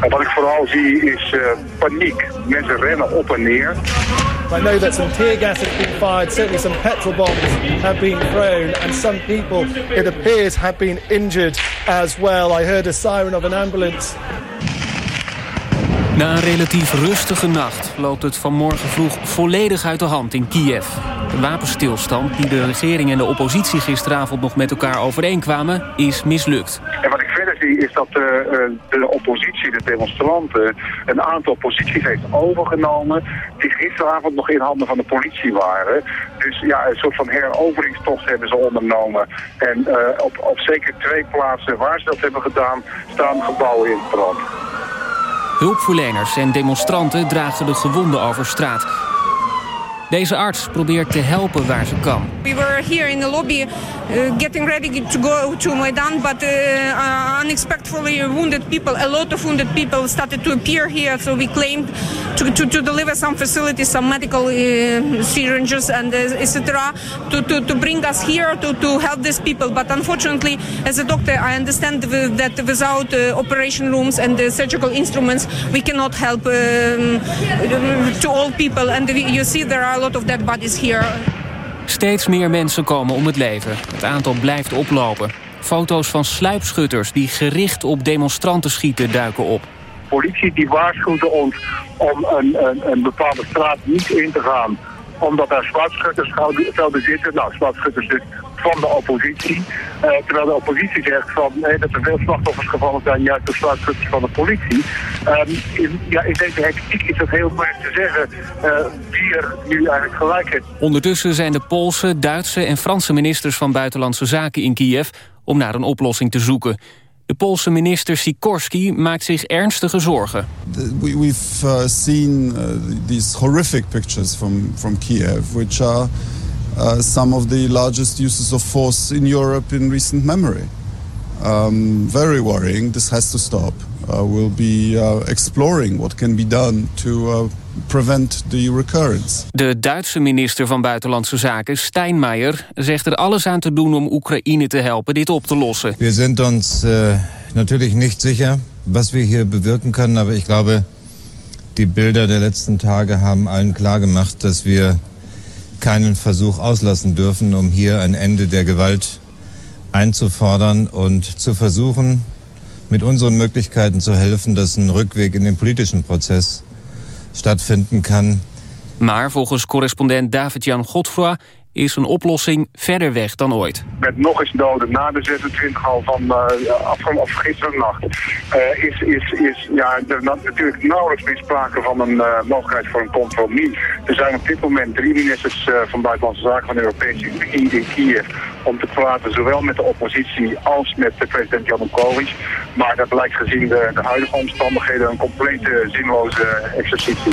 En wat ik vooral zie is eh, paniek. Mensen rennen op en neer. I know that some tear gas has been fired, certainly some petrol bombs have been thrown, and some people, it appears, have been injured as well. I heard a siren of an ambulance. Na een relatief rustige nacht loopt het vanmorgen vroeg volledig uit de hand in Kiev. De wapenstilstand die de regering en de oppositie gisteravond nog met elkaar overeenkwamen, is mislukt. En wat ik verder zie is dat eh, eh, de oppositie, de demonstranten, een aantal posities heeft overgenomen die gisteravond nog in handen van de politie waren. Dus ja, een soort van heroveringstocht hebben ze ondernomen. En eh, op, op zeker twee plaatsen waar ze dat hebben gedaan, staan gebouwen in brand. Hulpverleners en demonstranten dragen de gewonden over straat. Deze arts probeert te helpen waar ze kan. We were here in the lobby uh, getting ready to go to Maidan, but uh, uh, unexpectedly wounded people, a lot of wounded people started to appear here. So we claimed to, to, to deliver some facilities, some medical uh, syringes and uh, etc. To, to, to bring us here to, to help these people. But unfortunately, as a doctor, I understand that without uh, operation rooms and uh, surgical instruments, we cannot help um, to all people. And you see there are a lot of dead bodies here. Steeds meer mensen komen om het leven. Het aantal blijft oplopen. Foto's van sluipschutters die gericht op demonstranten schieten duiken op. politie die waarschuwde ons om een, een, een bepaalde straat niet in te gaan omdat daar zwartschutters zouden zitten. Nou, zwartschutters dus van de oppositie. Eh, terwijl de oppositie zegt van, nee, dat er veel slachtoffers gevallen zijn, juist door zwartschutters van de politie. Ehm, in, ja, in deze hectiek is het heel moeilijk te zeggen uh, wie er nu eigenlijk gelijk heeft. Ondertussen zijn de Poolse, Duitse en Franse ministers van Buitenlandse Zaken in Kiev om naar een oplossing te zoeken. De Poolse minister Sikorski maakt zich ernstige zorgen. We, we've uh, seen uh, these horrific pictures from, from Kiev, which are uh, some of the largest uses of force in Europe in recent memory. Um, very worrying. This has to stop. Uh, we'll be exploring what can be done to prevent the recurrence. De Duitse minister van Buitenlandse Zaken, Steinmeier, zegt er alles aan te doen om Oekraïne te helpen dit op te lossen. We zijn ons uh, natuurlijk niet sicher, was we hier bewirken kunnen, maar ik glaube, die Bilder der letzten Tage haben allen klargemacht, dass wir keinen Versuch auslassen dürfen, um hier ein Ende der Gewalt einzufordern und zu versuchen, mit unseren Möglichkeiten zu helfen, dass ein Rückweg in den politischen Prozess stattfinden. Maar volgens correspondent David-Jan Godfroy is een oplossing verder weg dan ooit. Met nog eens doden na de 26 al van uh, gisteren nacht uh, is, is, is ja, er natuurlijk nauwelijks meer sprake van een uh, mogelijkheid voor een compromis. Er zijn op dit moment drie ministers van Buitenlandse Zaken van de Europese Unie in Kiev om te praten, zowel met de oppositie als met de president Janukovic. Maar dat lijkt gezien de, de huidige omstandigheden een complete zinloze exercitie.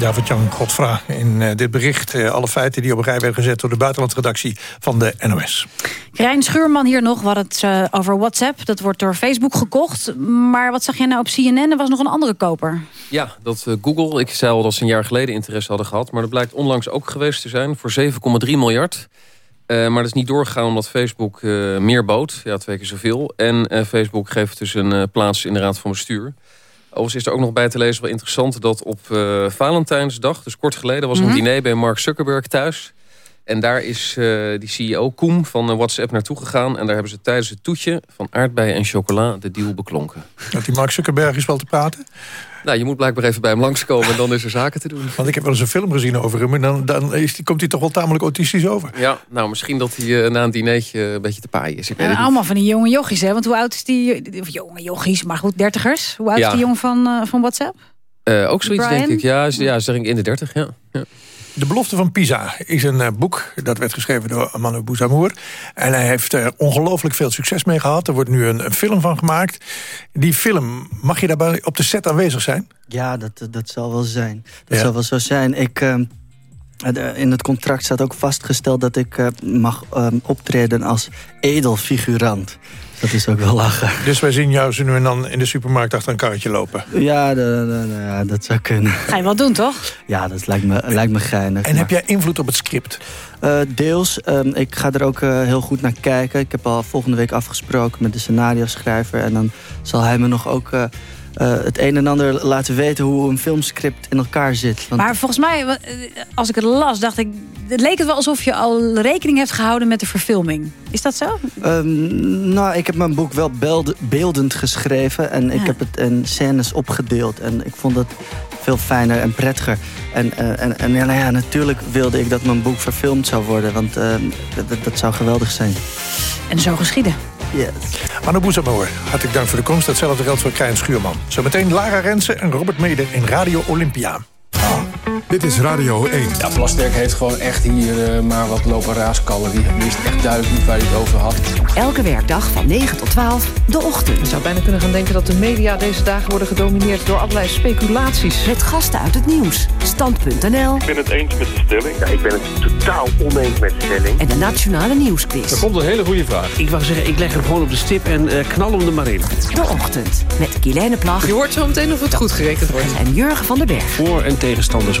David-Jan Godfra in uh, dit bericht. Uh, alle feiten die op een rij werden gezet door de buitenlandredactie van de NOS. Krijn Schuurman hier nog, wat het uh, over WhatsApp. Dat wordt door Facebook gekocht. Maar wat zag jij nou op CNN? Er was nog een andere koper. Ja, dat Google, ik zei al dat ze een jaar geleden interesse hadden gehad. Maar dat blijkt onlangs ook geweest te zijn voor 7,3 miljard. maar dat is niet doorgegaan omdat Facebook meer bood. Ja, twee keer zoveel. En Facebook geeft dus een plaats in de raad van bestuur. Overigens is er ook nog bij te lezen wel interessant... dat op uh, Valentijnsdag, dus kort geleden... was mm -hmm. een diner bij Mark Zuckerberg thuis. En daar is uh, die CEO Koem van uh, WhatsApp naartoe gegaan. En daar hebben ze tijdens het toetje van aardbeien en chocola... de deal beklonken. Dat die Mark Zuckerberg is wel te praten? Nou, je moet blijkbaar even bij hem langskomen en dan is er zaken te doen. Want ik heb wel eens een film gezien over hem... en dan, dan is die, komt hij toch wel tamelijk autistisch over. Ja, nou, misschien dat hij uh, na een dinertje een beetje te paaien is. Ik weet ja, allemaal van die jonge jochies, hè? Want hoe oud is die... Of jonge jochies, maar goed, dertigers. Hoe oud ja. is die jongen van, uh, van WhatsApp? Uh, ook zoiets, Brian? denk ik. Ja, ja zeg ik in de dertig, ja. ja. De belofte van Pisa is een uh, boek. Dat werd geschreven door Manu Bouzamour. En hij heeft er ongelooflijk veel succes mee gehad. Er wordt nu een, een, film van gemaakt. Die film, mag je daarbij op de set aanwezig zijn? Ja, dat, dat zal wel zijn. Dat ja. zal wel zo zijn. Ik... Uh, in het contract staat ook vastgesteld dat ik uh, mag optreden als edelfigurant. Dat is ook wel lachen. Dus wij zien jou zo nu en dan in de supermarkt achter een karretje lopen? Ja, de, de, de, ja dat zou kunnen. Ga je wel doen, toch? Ja, dat lijkt me, lijkt me geinig. En maar... heb jij invloed op het script? Uh, deels. Um, ik ga er ook uh, heel goed naar kijken. Ik heb al volgende week afgesproken met de scenario schrijver. En dan zal hij me nog ook... Uh, uh, het een en ander laten weten hoe een filmscript in elkaar zit. Want... Maar volgens mij, als ik het las, dacht ik... Het leek het wel alsof je al rekening hebt gehouden met de verfilming. Is dat zo? Um, nou, ik heb mijn boek wel beeldend geschreven. En ja. ik heb het in scènes opgedeeld. En ik vond het veel fijner en prettiger. En, uh, en, en nou ja, natuurlijk wilde ik dat mijn boek verfilmd zou worden. Want uh, dat, dat zou geweldig zijn. En zo geschieden. Yes. Manu Boezamoor, hartelijk dank voor de komst. Hetzelfde geldt voor Krijn Schuurman. Zometeen Lara Rensen en Robert Meder in Radio Olympia. Dit is Radio 1. Ja, Plasterk heeft gewoon echt hier uh, maar wat lopen raaskallen. Die wist echt duidelijk niet waar hij het over had. Elke werkdag van 9 tot 12, de ochtend. Je zou bijna kunnen gaan denken dat de media deze dagen worden gedomineerd door allerlei speculaties. Met gasten uit het nieuws. Stand.nl. Ik ben het eens met de stelling. Ja, ik ben het totaal oneens met de stelling. En de Nationale Nieuwsquiz. Er komt een hele goede vraag. Ik wou zeggen, ik leg hem gewoon op de stip en uh, knal hem er maar in. De ochtend. Met Kielijne Plag. Je hoort zo meteen of het goed gerekend wordt. En Jurgen van den Berg. Voor- en tegenstanders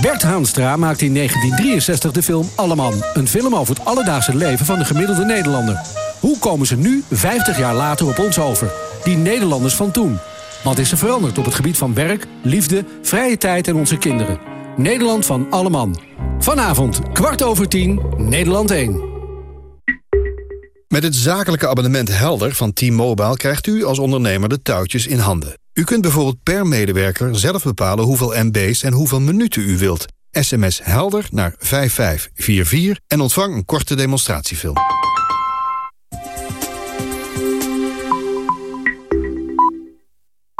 Bert Haanstra maakte in 1963 de film Alleman. Een film over het alledaagse leven van de gemiddelde Nederlander. Hoe komen ze nu, 50 jaar later, op ons over? Die Nederlanders van toen. Wat is er veranderd op het gebied van werk, liefde, vrije tijd en onze kinderen? Nederland van Alleman. Vanavond, kwart over tien, Nederland 1. Met het zakelijke abonnement Helder van T-Mobile krijgt u als ondernemer de touwtjes in handen. U kunt bijvoorbeeld per medewerker zelf bepalen hoeveel MB's en hoeveel minuten u wilt. SMS Helder naar 5544 en ontvang een korte demonstratiefilm.